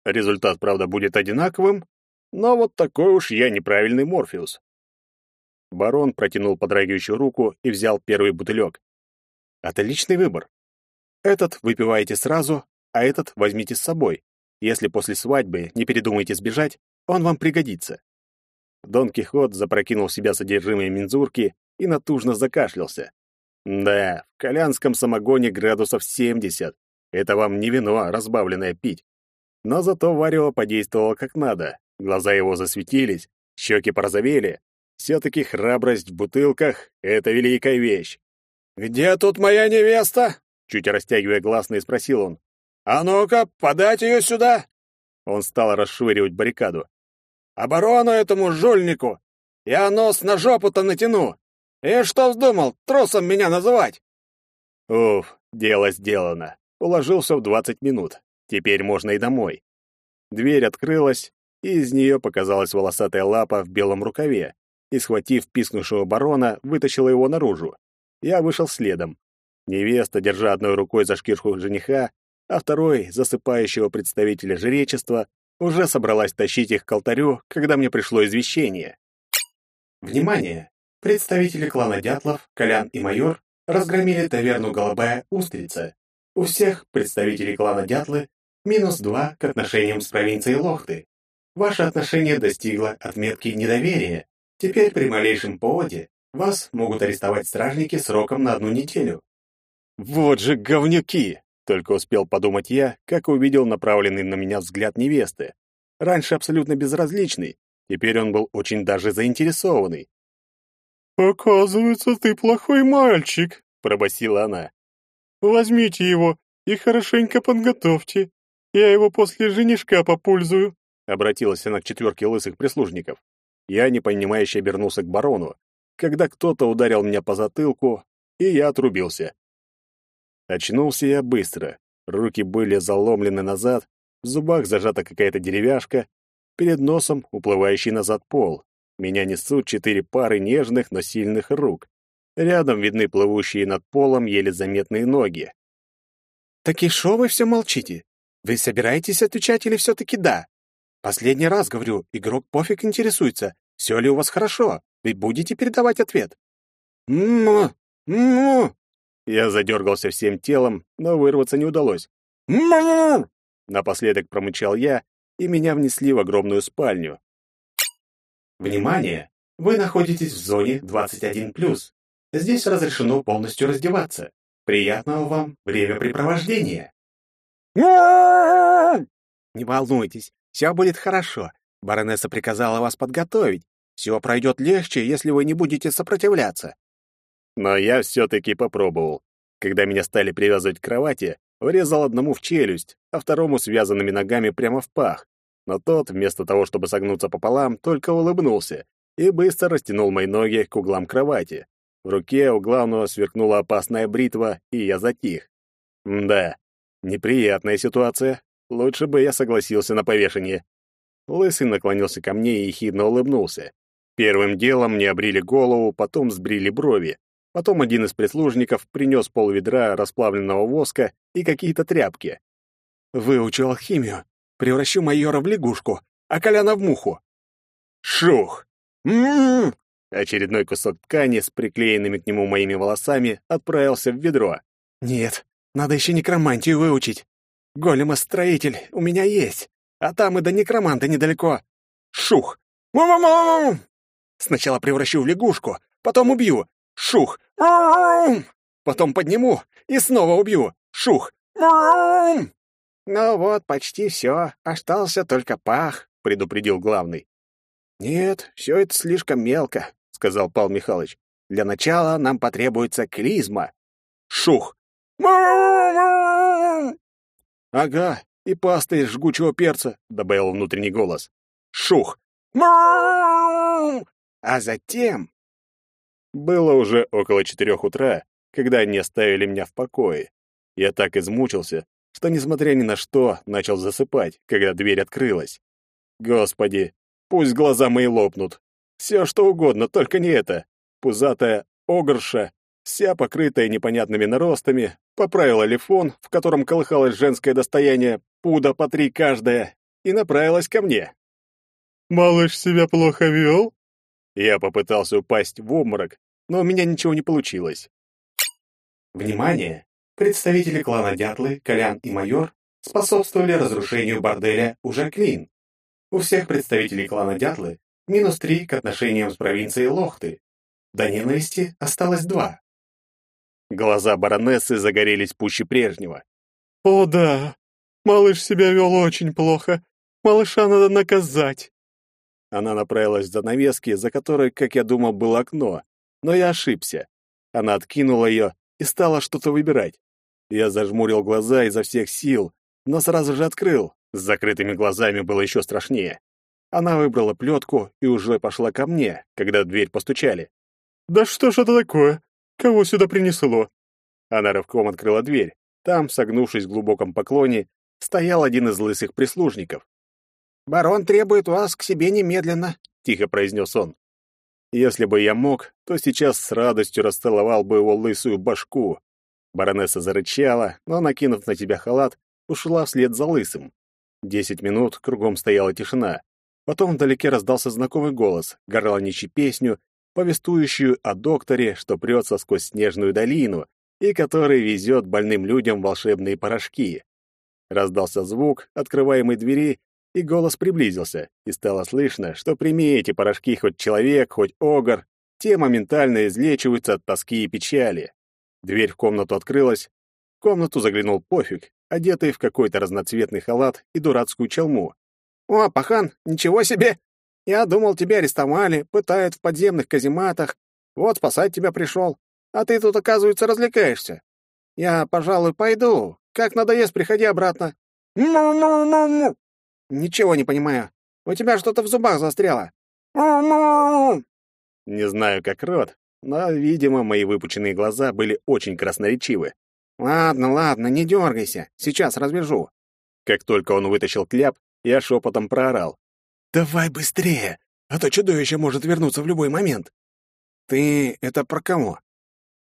Результат, правда, будет одинаковым, но вот такой уж я неправильный Морфеус. Барон протянул подрагивающую руку и взял первый бутылек. Отличный выбор. Этот выпиваете сразу, а этот возьмите с собой. Если после свадьбы не передумаете сбежать, он вам пригодится. Дон Кихот запрокинул в себя содержимое мензурки и натужно закашлялся. Да, в колянском самогоне градусов 70. Это вам не вино, разбавленное пить. Но зато варево подействовало как надо. Глаза его засветились, щеки порозовели. Все-таки храбрость в бутылках — это великая вещь. «Где тут моя невеста?» Чуть растягивая гласные, спросил он. «А ну-ка, подать ее сюда!» Он стал расшвыривать баррикаду. «Оборону этому жульнику! Я нос на жопу-то натяну! И что вздумал, трусом меня называть?» Уф, дело сделано. Уложился в двадцать минут. Теперь можно и домой. Дверь открылась, и из нее показалась волосатая лапа в белом рукаве, и, схватив пискнувшего барона, вытащила его наружу. Я вышел следом. Невеста, держа одной рукой за шкирку жениха, а второй, засыпающего представителя жречества, уже собралась тащить их к алтарю, когда мне пришло извещение. Внимание! Представители клана Дятлов, Колян и Майор разгромили таверну «Голубая устрица». У всех представителей клана Дятлы минус два к отношениям с провинцией Лохты. Ваше отношение достигло отметки недоверия. Теперь при малейшем поводе вас могут арестовать стражники сроком на одну неделю. Вот же говнюки! Только успел подумать я, как увидел направленный на меня взгляд невесты. Раньше абсолютно безразличный, теперь он был очень даже заинтересованный. «Оказывается, ты плохой мальчик», — пробасила она. «Возьмите его и хорошенько подготовьте. Я его после женишка попользую», — обратилась она к четверке лысых прислужников. Я непонимающе обернулся к барону, когда кто-то ударил меня по затылку, и я отрубился. Очнулся я быстро. Руки были заломлены назад, в зубах зажата какая-то деревяшка, перед носом уплывающий назад пол. Меня несут четыре пары нежных, но сильных рук. Рядом видны плывущие над полом еле заметные ноги. «Так и шо вы все молчите? Вы собираетесь отвечать или все-таки да? Последний раз говорю, игрок пофиг интересуется, все ли у вас хорошо. Вы будете передавать ответ?» «М-м-м! м я задергался всем телом, но вырваться не удалось. «М-м-м!» Напоследок промычал я, и меня внесли в огромную спальню. Внимание! Вы находитесь в зоне 21+. Здесь разрешено полностью раздеваться. Приятного вам времяпрепровождения! Не волнуйтесь, все будет хорошо. Баронесса приказала вас подготовить. Все пройдет легче, если вы не будете сопротивляться. Но я все-таки попробовал. Когда меня стали привязывать к кровати, врезал одному в челюсть, а второму связанными ногами прямо в пах. Но тот, вместо того, чтобы согнуться пополам, только улыбнулся и быстро растянул мои ноги к углам кровати. В руке у главного сверкнула опасная бритва, и я затих. да, неприятная ситуация. Лучше бы я согласился на повешение. Лысый наклонился ко мне и ехидно улыбнулся. Первым делом мне обрили голову, потом сбрили брови. Потом один из прислужников принес полведра расплавленного воска и какие-то тряпки. «Выучу алхимию. Превращу майора в лягушку, а Коляна в муху». «Шух! М-м-м!» Очередной кусок ткани с приклеенными к нему моими волосами отправился в ведро. «Нет, надо еще некромантию выучить. Голема-строитель у меня есть, а там и до некроманта недалеко. Шух! Му-му-му! Сначала превращу в лягушку, потом убью, Шух! Потом подниму и снова убью. Шух! Ну вот, почти все. Остался только пах, предупредил главный. Нет, все это слишком мелко, сказал Павел Михайлович. Для начала нам потребуется клизма. Шух! «Ага, и паста из жгучего перца», — добавил внутренний голос. «Шух!» А затем... Было уже около четырех утра, когда они оставили меня в покое. Я так измучился, что, несмотря ни на что, начал засыпать, когда дверь открылась. Господи, пусть глаза мои лопнут. Все что угодно, только не это. Пузатая огрша, вся покрытая непонятными наростами, поправила лифон, в котором колыхалось женское достояние, пуда по три каждая, и направилась ко мне. «Малыш себя плохо вел?» Я попытался упасть в обморок, но у меня ничего не получилось. Внимание! Представители клана Дятлы, Колян и Майор способствовали разрушению борделя уже Клин. У всех представителей клана Дятлы минус три к отношениям с провинцией Лохты. До ненависти осталось два. Глаза баронессы загорелись пуще прежнего. «О да, малыш себя вел очень плохо. Малыша надо наказать». Она направилась за навески, за которой, как я думал, было окно, но я ошибся. Она откинула ее и стала что-то выбирать. Я зажмурил глаза изо всех сил, но сразу же открыл. С закрытыми глазами было еще страшнее. Она выбрала плетку и уже пошла ко мне, когда в дверь постучали. «Да что ж это такое? Кого сюда принесло?» Она рывком открыла дверь. Там, согнувшись в глубоком поклоне, стоял один из лысых прислужников. «Барон требует вас к себе немедленно», — тихо произнес он. Если бы я мог, то сейчас с радостью расцеловал бы его лысую башку. Баронесса зарычала, но, накинув на тебя халат, ушла вслед за лысым. Десять минут кругом стояла тишина. Потом вдалеке раздался знакомый голос, горланичий песню, повествующую о докторе, что прется сквозь снежную долину и который везет больным людям волшебные порошки. Раздался звук открываемой двери, и голос приблизился, и стало слышно, что прими эти порошки хоть человек, хоть огр, те моментально излечиваются от тоски и печали. Дверь в комнату открылась. В комнату заглянул пофиг, одетый в какой-то разноцветный халат и дурацкую чалму. «О, пахан, ничего себе! Я думал, тебя арестовали, пытают в подземных казематах. Вот спасать тебя пришел. А ты тут, оказывается, развлекаешься. Я, пожалуй, пойду. Как надоест, приходи обратно». «Му-му-му-му!» Ничего не понимаю. У тебя что-то в зубах застряло. Не знаю, как рот, но, видимо, мои выпученные глаза были очень красноречивы. Ладно, ладно, не дергайся. Сейчас развяжу. Как только он вытащил кляп, я шепотом проорал. «Давай быстрее, а то чудовище может вернуться в любой момент». «Ты это про кого?»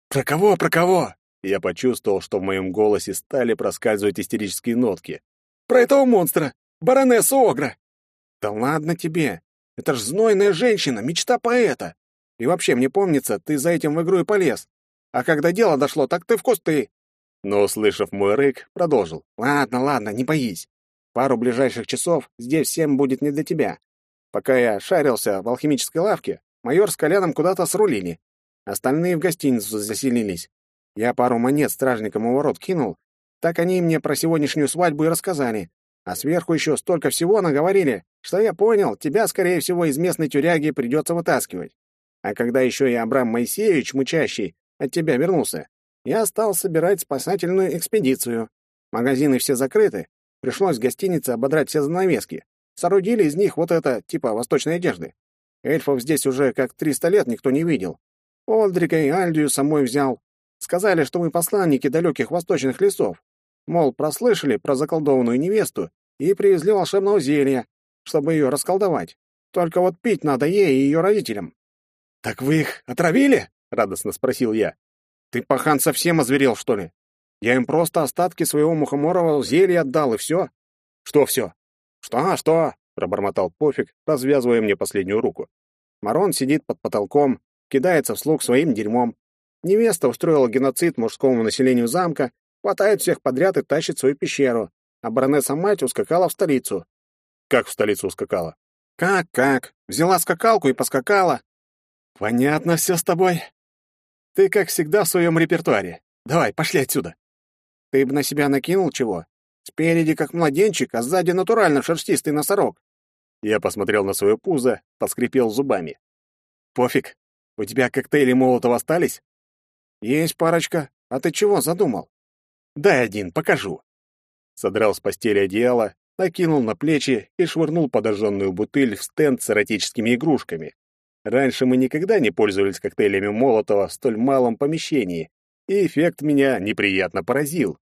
«Про кого, про кого?» Я почувствовал, что в моем голосе стали проскальзывать истерические нотки. «Про этого монстра! Баронесса Огра. Да ладно тебе. Это ж знойная женщина, мечта поэта. И вообще, мне помнится, ты за этим в игру и полез. А когда дело дошло, так ты в кусты. Но, услышав мой рык, продолжил. Ладно, ладно, не боись. Пару ближайших часов здесь всем будет не до тебя. Пока я шарился в алхимической лавке, майор с Коляном куда-то срулили. Остальные в гостиницу заселились. Я пару монет стражникам у ворот кинул, так они мне про сегодняшнюю свадьбу и рассказали. А сверху еще столько всего наговорили, что я понял, тебя, скорее всего, из местной тюряги придется вытаскивать. А когда еще и Абрам Моисеевич, мучащий, от тебя вернулся, я стал собирать спасательную экспедицию. Магазины все закрыты, пришлось в гостинице ободрать все занавески. Соорудили из них вот это, типа восточной одежды. Эльфов здесь уже как триста лет никто не видел. Олдрика и Альдию самой взял. Сказали, что мы посланники далеких восточных лесов, Мол, прослышали про заколдованную невесту и привезли волшебного зелья, чтобы ее расколдовать. Только вот пить надо ей и ее родителям. «Так вы их отравили?» — радостно спросил я. «Ты, пахан, совсем озверел, что ли? Я им просто остатки своего мухоморового зелья отдал, и все». «Что все?» «Что, что?» — пробормотал Пофиг, развязывая мне последнюю руку. Марон сидит под потолком, кидается вслух своим дерьмом. Невеста устроила геноцид мужскому населению замка Хватает всех подряд и тащит свою пещеру. А баронесса-мать ускакала в столицу. Как в столицу ускакала? Как-как? Взяла скакалку и поскакала. Понятно все с тобой. Ты, как всегда, в своем репертуаре. Давай, пошли отсюда. Ты бы на себя накинул чего? Спереди как младенчик, а сзади натурально шерстистый носорог. Я посмотрел на свое пузо, поскрипел зубами. Пофиг. У тебя коктейли молотого остались? Есть парочка. А ты чего задумал? Дай один, покажу. Содрал с постели одеяло, накинул на плечи и швырнул подожженную бутыль в стенд с эротическими игрушками. Раньше мы никогда не пользовались коктейлями Молотова в столь малом помещении, и эффект меня неприятно поразил.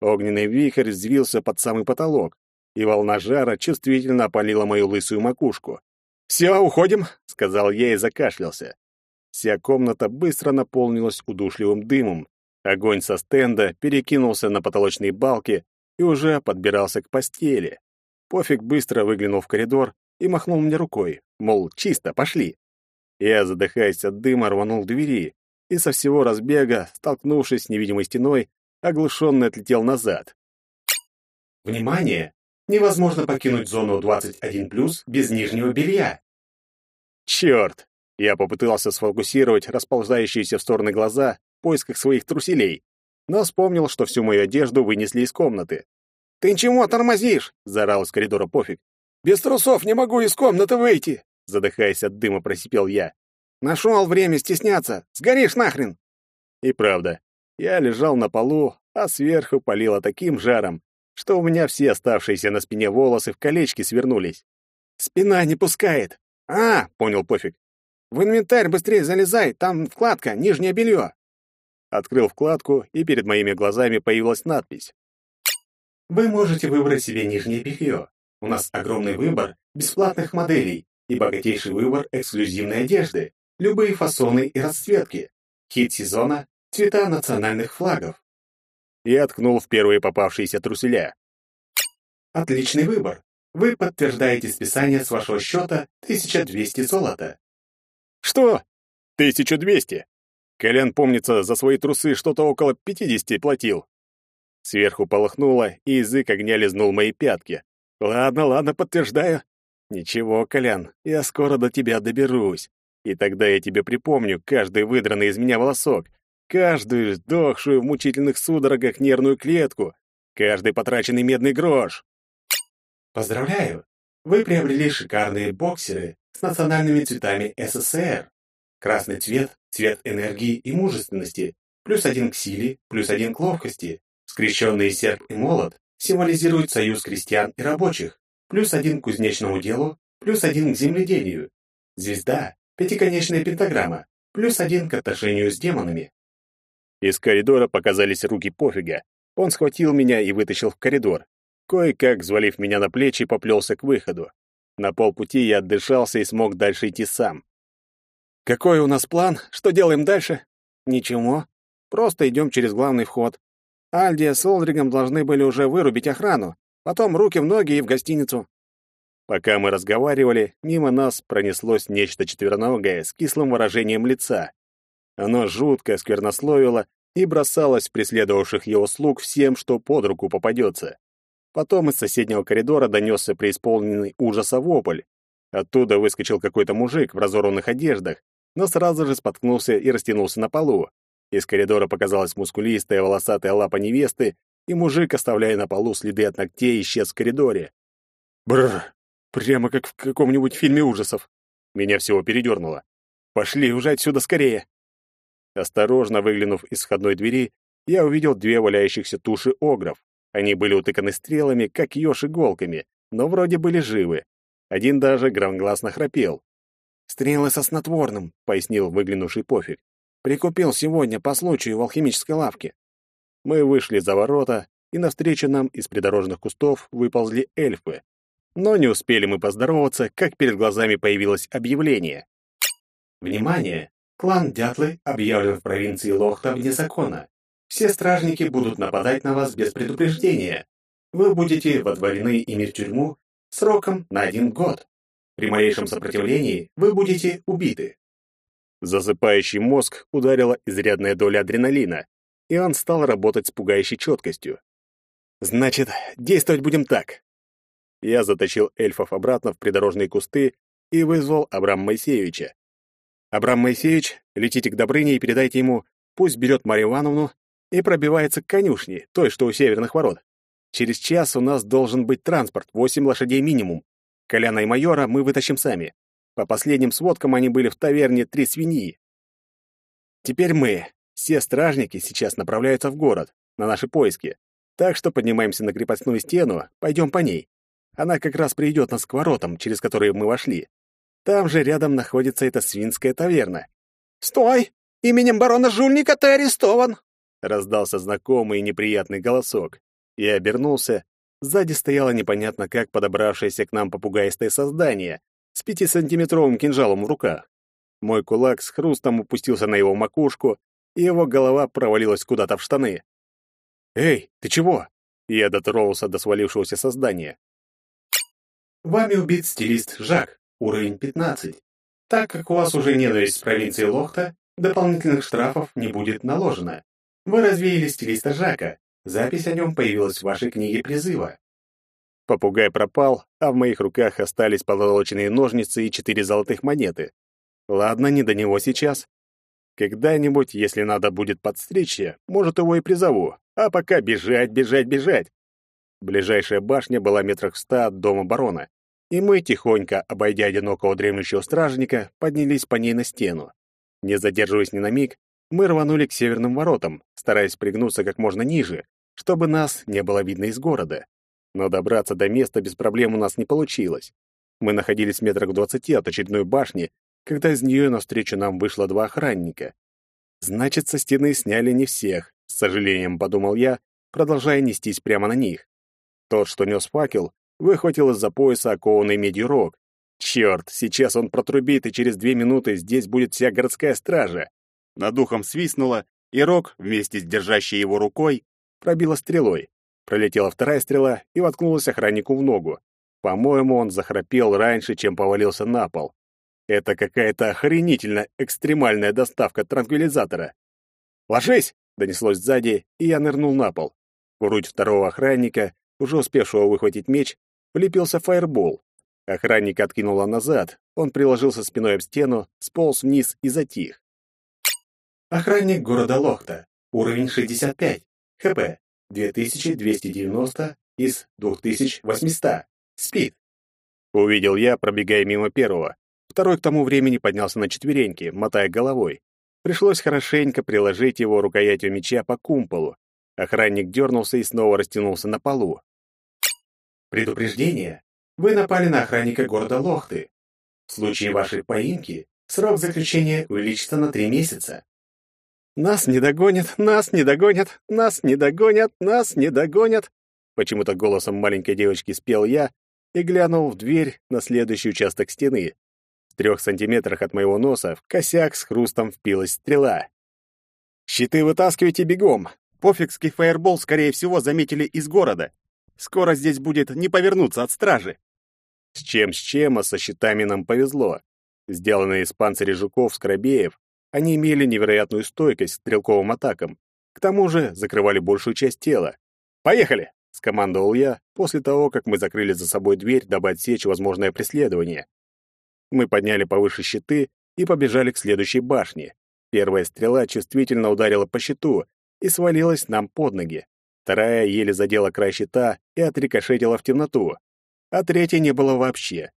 Огненный вихрь взвился под самый потолок, и волна жара чувствительно опалила мою лысую макушку. «Все, уходим», — сказал я и закашлялся. Вся комната быстро наполнилась удушливым дымом. Огонь со стенда перекинулся на потолочные балки и уже подбирался к постели. Пофиг быстро выглянул в коридор и махнул мне рукой, мол, чисто, пошли. Я, задыхаясь от дыма, рванул к двери и со всего разбега, столкнувшись с невидимой стеной, оглушенный отлетел назад. Внимание! Невозможно покинуть зону 21+, без нижнего белья. Черт! Я попытался сфокусировать расползающиеся в стороны глаза в поисках своих труселей, но вспомнил, что всю мою одежду вынесли из комнаты. «Ты чего тормозишь?» — заорал из коридора пофиг. «Без трусов не могу из комнаты выйти!» Задыхаясь от дыма, просипел я. «Нашел время стесняться! Сгоришь нахрен!» И правда, я лежал на полу, а сверху палило таким жаром, что у меня все оставшиеся на спине волосы в колечки свернулись. «Спина не пускает!» «А, — понял пофиг. В инвентарь быстрее залезай, там вкладка, нижнее белье!» Открыл вкладку, и перед моими глазами появилась надпись. Вы можете выбрать себе нижнее белье. У нас огромный выбор бесплатных моделей и богатейший выбор эксклюзивной одежды, любые фасоны и расцветки. Хит сезона — цвета национальных флагов. И ткнул в первые попавшиеся труселя. Отличный выбор. Вы подтверждаете списание с вашего счета 1200 золота. Что? 1200? Колян, помнится, за свои трусы что-то около 50 платил. Сверху полыхнуло, и язык огня лизнул мои пятки. Ладно, ладно, подтверждаю. Ничего, Колян, я скоро до тебя доберусь. И тогда я тебе припомню каждый выдранный из меня волосок, каждую сдохшую в мучительных судорогах нервную клетку, каждый потраченный медный грош. Поздравляю! Вы приобрели шикарные боксеры с национальными цветами СССР. Красный цвет — цвет энергии и мужественности, плюс один к силе, плюс один к ловкости. Скрещенные серп и молот символизируют союз крестьян и рабочих, плюс один к кузнечному делу, плюс один к земледелию. Звезда — пятиконечная пентаграмма, плюс один к отношению с демонами. Из коридора показались руки пофига. Он схватил меня и вытащил в коридор. Кое-как, взвалив меня на плечи, поплелся к выходу. На полпути я отдышался и смог дальше идти сам. «Какой у нас план? Что делаем дальше?» «Ничего. Просто идем через главный вход. Альдия с Олдригом должны были уже вырубить охрану. Потом руки в ноги и в гостиницу». Пока мы разговаривали, мимо нас пронеслось нечто четвероногое с кислым выражением лица. Оно жутко сквернословило и бросалось преследовавших его слуг всем, что под руку попадется. Потом из соседнего коридора донесся преисполненный ужаса вопль. Оттуда выскочил какой-то мужик в разорванных одеждах, но сразу же споткнулся и растянулся на полу. Из коридора показалась мускулистая волосатая лапа невесты, и мужик, оставляя на полу следы от ногтей, исчез в коридоре. Бррр, прямо как в каком-нибудь фильме ужасов. Меня всего передернуло. Пошли уже отсюда скорее. Осторожно выглянув из входной двери, я увидел две валяющихся туши огров. Они были утыканы стрелами, как еж иголками, но вроде были живы. Один даже громогласно храпел. «Стрелы со снотворным», — пояснил выглянувший пофиг. «Прикупил сегодня по случаю в алхимической лавке». Мы вышли за ворота, и навстречу нам из придорожных кустов выползли эльфы. Но не успели мы поздороваться, как перед глазами появилось объявление. «Внимание! Клан Дятлы объявлен в провинции Лохта вне закона. Все стражники будут нападать на вас без предупреждения. Вы будете водворены ими в тюрьму сроком на один год. При малейшем сопротивлении вы будете убиты. Засыпающий мозг ударила изрядная доля адреналина, и он стал работать с пугающей четкостью. «Значит, действовать будем так». Я затащил эльфов обратно в придорожные кусты и вызвал Абрама Моисеевича. «Абрам Моисеевич, летите к Добрыне и передайте ему, пусть берет Марию Ивановну и пробивается к конюшне, той, что у северных ворот. Через час у нас должен быть транспорт, восемь лошадей минимум. Коляна и майора мы вытащим сами. По последним сводкам они были в таверне «Три свиньи». Теперь мы, все стражники, сейчас направляются в город. на наши поиски. Так что поднимаемся на крепостную стену, пойдем по ней. Она как раз приведет нас к воротам, через которые мы вошли. Там же рядом находится эта свинская таверна. «Стой! Именем барона Жульника ты арестован!» Раздался знакомый и неприятный голосок. Я обернулся. Сзади стояло непонятно как подобравшееся к нам попугайстое создание с пятисантиметровым кинжалом в руках. Мой кулак с хрустом упустился на его макушку, и его голова провалилась куда-то в штаны. «Эй, ты чего?» Я дотронулся до свалившегося создания. Вами убит стилист Жак, уровень 15. Так как у вас уже ненависть с провинции Лохта, дополнительных штрафов не будет наложено. Вы развеяли стилиста Жака. Запись о нем появилась в вашей книге призыва. Попугай пропал, а в моих руках остались позолоченные ножницы и четыре золотых монеты. Ладно, не до него сейчас. Когда-нибудь, если надо будет подстричься, может, его и призову. А пока бежать, бежать, бежать. Ближайшая башня была метрах в ста от дома барона и мы, тихонько, обойдя одинокого дремлющего стражника, поднялись по ней на стену. Не задерживаясь ни на миг, мы рванули к северным воротам, стараясь пригнуться как можно ниже, чтобы нас не было видно из города. Но добраться до места без проблем у нас не получилось. Мы находились в метрах в двадцати от очередной башни, когда из нее навстречу нам вышло два охранника. Значит, со стены сняли не всех, с сожалением подумал я, продолжая нестись прямо на них. Тот, что нес факел, выхватил из-за пояса окованный медью рог. Черт, сейчас он протрубит, и через две минуты здесь будет вся городская стража. Над духом свистнуло, и рог, вместе с держащей его рукой, пробила стрелой. Пролетела вторая стрела и воткнулась охраннику в ногу. По-моему, он захрапел раньше, чем повалился на пол. Это какая-то охренительно экстремальная доставка транквилизатора. «Ложись!» — донеслось сзади, и я нырнул на пол. В грудь второго охранника, уже успевшего выхватить меч, влепился фаербол. Охранник откинуло назад, он приложился спиной об стену, сполз вниз и затих. Охранник города Лохта, уровень 65, ХП 2290 из 2800, спит. Увидел я, пробегая мимо первого. Второй к тому времени поднялся на четвереньки, мотая головой. Пришлось хорошенько приложить его рукоятью меча по кумполу. Охранник дернулся и снова растянулся на полу. Предупреждение. Вы напали на охранника города Лохты. В случае вашей поимки срок заключения увеличится на три месяца. Нас не догонят, нас не догонят, нас не догонят, нас не догонят. Почему-то голосом маленькой девочки спел я и глянул в дверь на следующий участок стены. В трех сантиметрах от моего носа в косяк с хрустом впилась стрела. «Щиты вытаскивайте бегом! Пофигский фаербол, скорее всего, заметили из города. Скоро здесь будет не повернуться от стражи. С чем с чем, а со щитами нам повезло. Сделанные из панциря жуков-скоробеев, они имели невероятную стойкость к стрелковым атакам. К тому же закрывали большую часть тела. «Поехали!» — скомандовал я после того, как мы закрыли за собой дверь, дабы отсечь возможное преследование. Мы подняли повыше щиты и побежали к следующей башне. Первая стрела чувствительно ударила по щиту и свалилась нам под ноги. Вторая еле задела край щита и отрикошетила в темноту, а третьей не было вообще.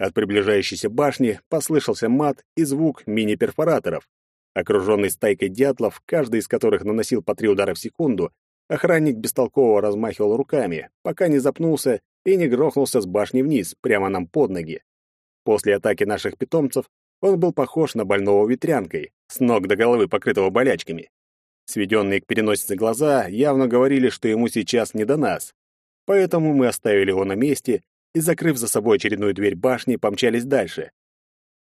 От приближающейся башни послышался мат и звук мини-перфораторов. Окруженный стайкой дятлов, каждый из которых наносил по три удара в секунду, охранник бестолково размахивал руками, пока не запнулся и не грохнулся с башни вниз, прямо нам под ноги. После атаки наших питомцев он был похож на больного ветрянкой, с ног до головы покрытого болячками. Сведенные к переносице глаза явно говорили, что ему сейчас не до нас. Поэтому мы оставили его на месте и, закрыв за собой очередную дверь башни, помчались дальше.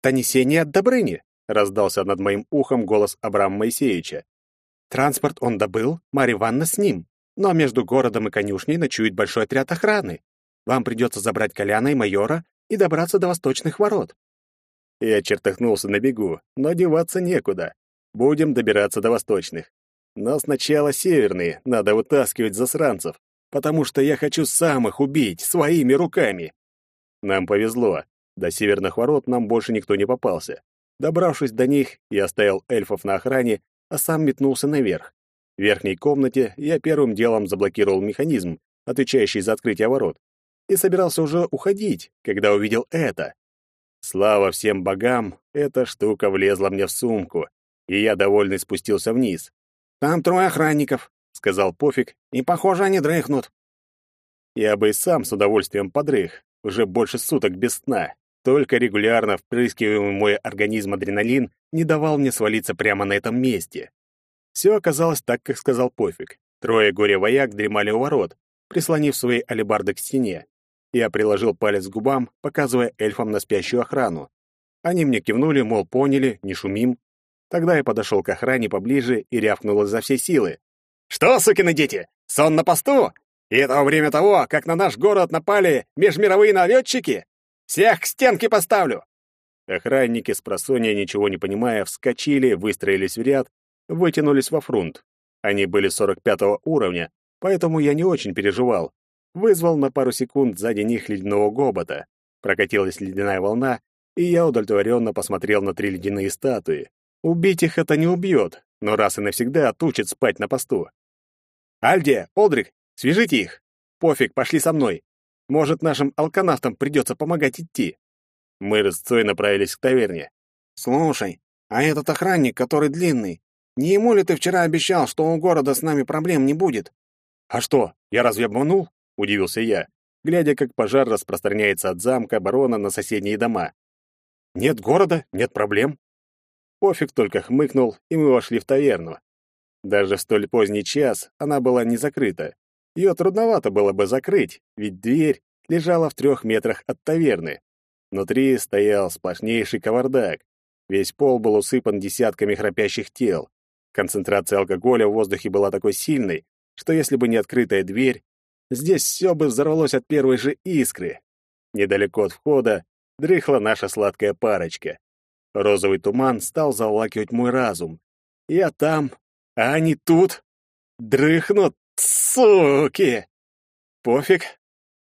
«Донесение от Добрыни!» — раздался над моим ухом голос Абрама Моисеевича. «Транспорт он добыл, Марья Ивановна с ним, но между городом и конюшней ночует большой отряд охраны. Вам придется забрать Коляна и майора и добраться до восточных ворот». Я чертыхнулся на бегу, но деваться некуда. Будем добираться до восточных. Но сначала северные надо вытаскивать засранцев, потому что я хочу сам их убить своими руками. Нам повезло. До северных ворот нам больше никто не попался. Добравшись до них, я оставил эльфов на охране, а сам метнулся наверх. В верхней комнате я первым делом заблокировал механизм, отвечающий за открытие ворот, и собирался уже уходить, когда увидел это. Слава всем богам, эта штука влезла мне в сумку, и я, довольный, спустился вниз. Там трое охранников. Сказал Пофиг. «И, похоже, они дрыхнут». Я бы и сам с удовольствием подрых. Уже больше суток без сна. Только регулярно впрыскиваемый мой организм адреналин не давал мне свалиться прямо на этом месте. Все оказалось так, как сказал Пофиг. Трое горе-вояк дремали у ворот, прислонив свои алебарды к стене. Я приложил палец к губам, показывая эльфам на спящую охрану. Они мне кивнули, мол, поняли, не шумим. Тогда я подошел к охране поближе и рявкнул изо всей силы. «Что, сукины дети, сон на посту? И это во время того, как на наш город напали межмировые налетчики? Всех к стенке поставлю!» Охранники, с просонья ничего не понимая, вскочили, выстроились в ряд, вытянулись во фрунт. Они были 45 уровня, поэтому я не очень переживал. Вызвал на пару секунд сзади них ледяного гобота. Прокатилась ледяная волна, и я удовлетворенно посмотрел на три ледяные статуи. Убить их это не убьет, но раз и навсегда отучит спать на посту. «Альдия, Олдрик, свяжите их! Пофиг, пошли со мной! Может, нашим алканавтам придется помогать идти!» Мы рысцой направились к таверне. «Слушай, а этот охранник, который длинный, не ему ли ты вчера обещал, что у города с нами проблем не будет?» «А что, я разве обманул?» — удивился я, глядя, как пожар распространяется от замка барона на соседние дома. Нет города, нет проблем. Пофиг только хмыкнул, и мы вошли в таверну. Даже в столь поздний час она была не закрыта. Ее трудновато было бы закрыть, ведь дверь лежала в трех метрах от таверны. Внутри стоял сплошнейший кавардак. Весь пол был усыпан десятками храпящих тел. Концентрация алкоголя в воздухе была такой сильной, что если бы не открытая дверь, здесь все бы взорвалось от первой же искры. Недалеко от входа дрыхла наша сладкая парочка. Розовый туман стал заволакивать мой разум. Я там, а они тут. Дрыхнут, суки! Пофиг.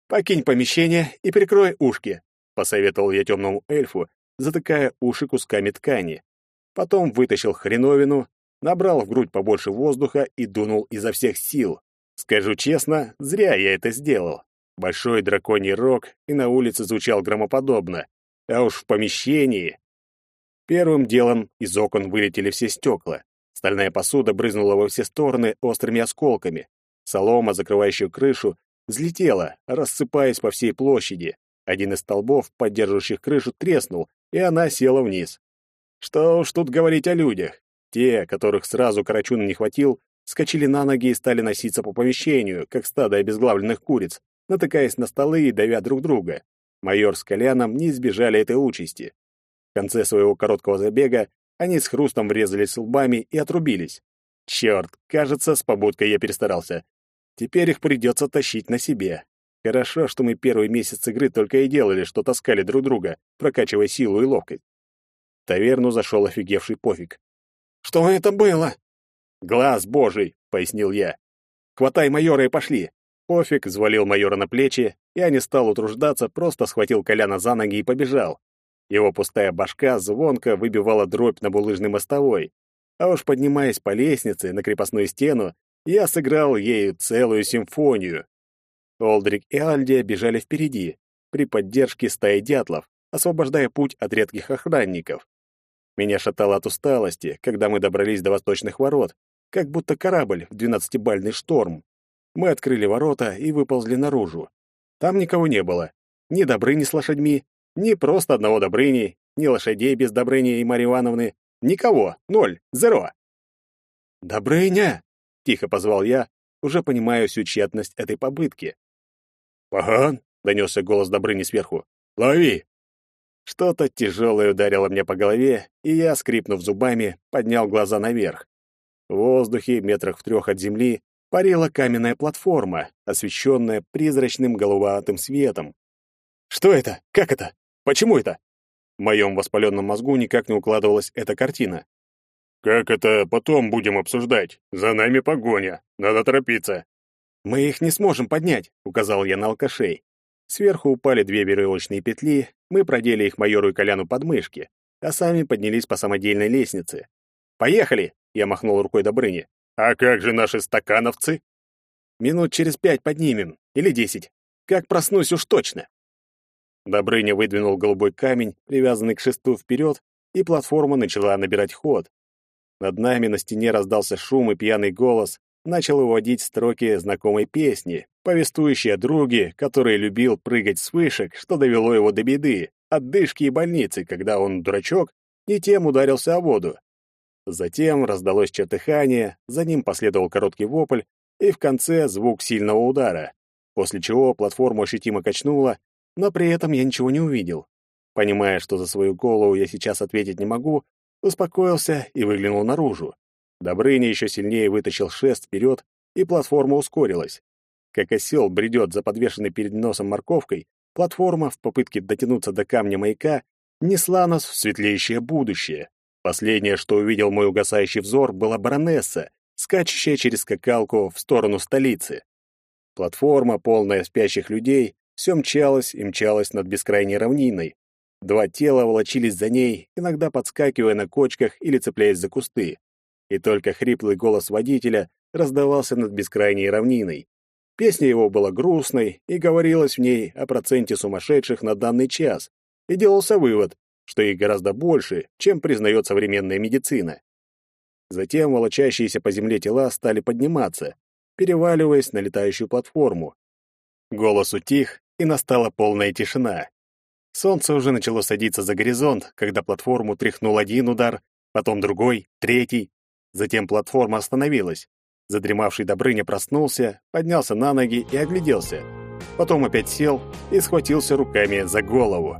Покинь помещение и прикрой ушки, посоветовал я темному эльфу, затыкая уши кусками ткани. Потом вытащил хреновину, набрал в грудь побольше воздуха и дунул изо всех сил. Скажу честно, зря я это сделал. Большой драконий рог и на улице звучал громоподобно, а уж в помещении... Первым делом из окон вылетели все стекла. Стальная посуда брызнула во все стороны острыми осколками. Солома, закрывающая крышу, взлетела, рассыпаясь по всей площади. Один из столбов, поддерживающих крышу, треснул, и она села вниз. Что уж тут говорить о людях. Те, которых сразу Карачун не хватил, скочили на ноги и стали носиться по помещению, как стадо обезглавленных куриц, натыкаясь на столы и давя друг друга. Майор с Коляном не избежали этой участи. Конце своего короткого забега они с хрустом врезались лбами и отрубились. Черт, кажется, с побудкой я перестарался. Теперь их придется тащить на себе. Хорошо, что мы первый месяц игры только и делали, что таскали друг друга, прокачивая силу и ловкость. В таверну зашел офигевший пофиг. «Что это было?» «Глаз божий», — пояснил я. «Хватай майора и пошли. Пофиг взвалил майора на плечи, я не стал утруждаться, просто схватил Коляна за ноги и побежал. Его пустая башка звонко выбивала дробь на булыжной мостовой. А уж поднимаясь по лестнице на крепостную стену, я сыграл ею целую симфонию. Олдрик и Альдия бежали впереди, при поддержке стаи дятлов, освобождая путь от редких охранников. Меня шатало от усталости, когда мы добрались до восточных ворот, как будто корабль в двенадцатибальный шторм. Мы открыли ворота и выползли наружу. Там никого не было. Ни Добрыни с лошадьми, ни просто одного Добрыни, ни лошадей без Добрыни и Марьи Ивановны. Никого. Ноль. Зеро. «Добрыня!» — тихо позвал я, уже понимая всю тщетность этой попытки. «Поган!» — донесся голос Добрыни сверху. «Лови!» Что-то тяжелое ударило мне по голове, и я, скрипнув зубами, поднял глаза наверх. В воздухе, метрах в трех от земли, парила каменная платформа, освещенная призрачным голубоватым светом. Что это? Как это? Почему это? В моем воспаленном мозгу никак не укладывалась эта картина. «Как это потом будем обсуждать? За нами погоня. Надо торопиться». «Мы их не сможем поднять», — указал я на алкашей. Сверху упали две веревочные петли, мы продели их майору и Коляну под мышки, а сами поднялись по самодельной лестнице. «Поехали!» — я махнул рукой Добрыне. А как же наши стакановцы? Минут через пять поднимем, или десять. Как проснусь уж точно. Добрыня выдвинул голубой камень, привязанный к шесту вперед, и платформа начала набирать ход. Над нами на стене раздался шум и пьяный голос, начал выводить строки знакомой песни, повествующей о друге, который любил прыгать с вышек, что довело его до беды, отдышки и больницы, когда он, дурачок, не тем ударился о воду. Затем раздалось чертыхание, за ним последовал короткий вопль, и в конце звук сильного удара, после чего платформу ощутимо качнуло, но при этом я ничего не увидел. Понимая, что за свою голову я сейчас ответить не могу, успокоился и выглянул наружу. Добрыня еще сильнее вытащил шест вперед, и платформа ускорилась. Как осел бредет за подвешенной перед носом морковкой, платформа в попытке дотянуться до камня маяка несла нас в светлеющее будущее. Последнее, что увидел мой угасающий взор, была баронесса, скачущая через скакалку в сторону столицы. Платформа, полная спящих людей, все мчалась и мчалась над бескрайней равниной. Два тела волочились за ней, иногда подскакивая на кочках или цепляясь за кусты и только хриплый голос водителя раздавался над бескрайней равниной. Песня его была грустной, и говорилось в ней о проценте сумасшедших на данный час, и делался вывод, что их гораздо больше, чем признает современная медицина. Затем волочащиеся по земле тела стали подниматься, переваливаясь на летающую платформу. Голос утих, и настала полная тишина. Солнце уже начало садиться за горизонт, когда платформу тряхнул один удар, потом другой, третий, Затем платформа остановилась. Задремавший Добрыня проснулся, поднялся на ноги и огляделся. Потом опять сел и схватился руками за голову.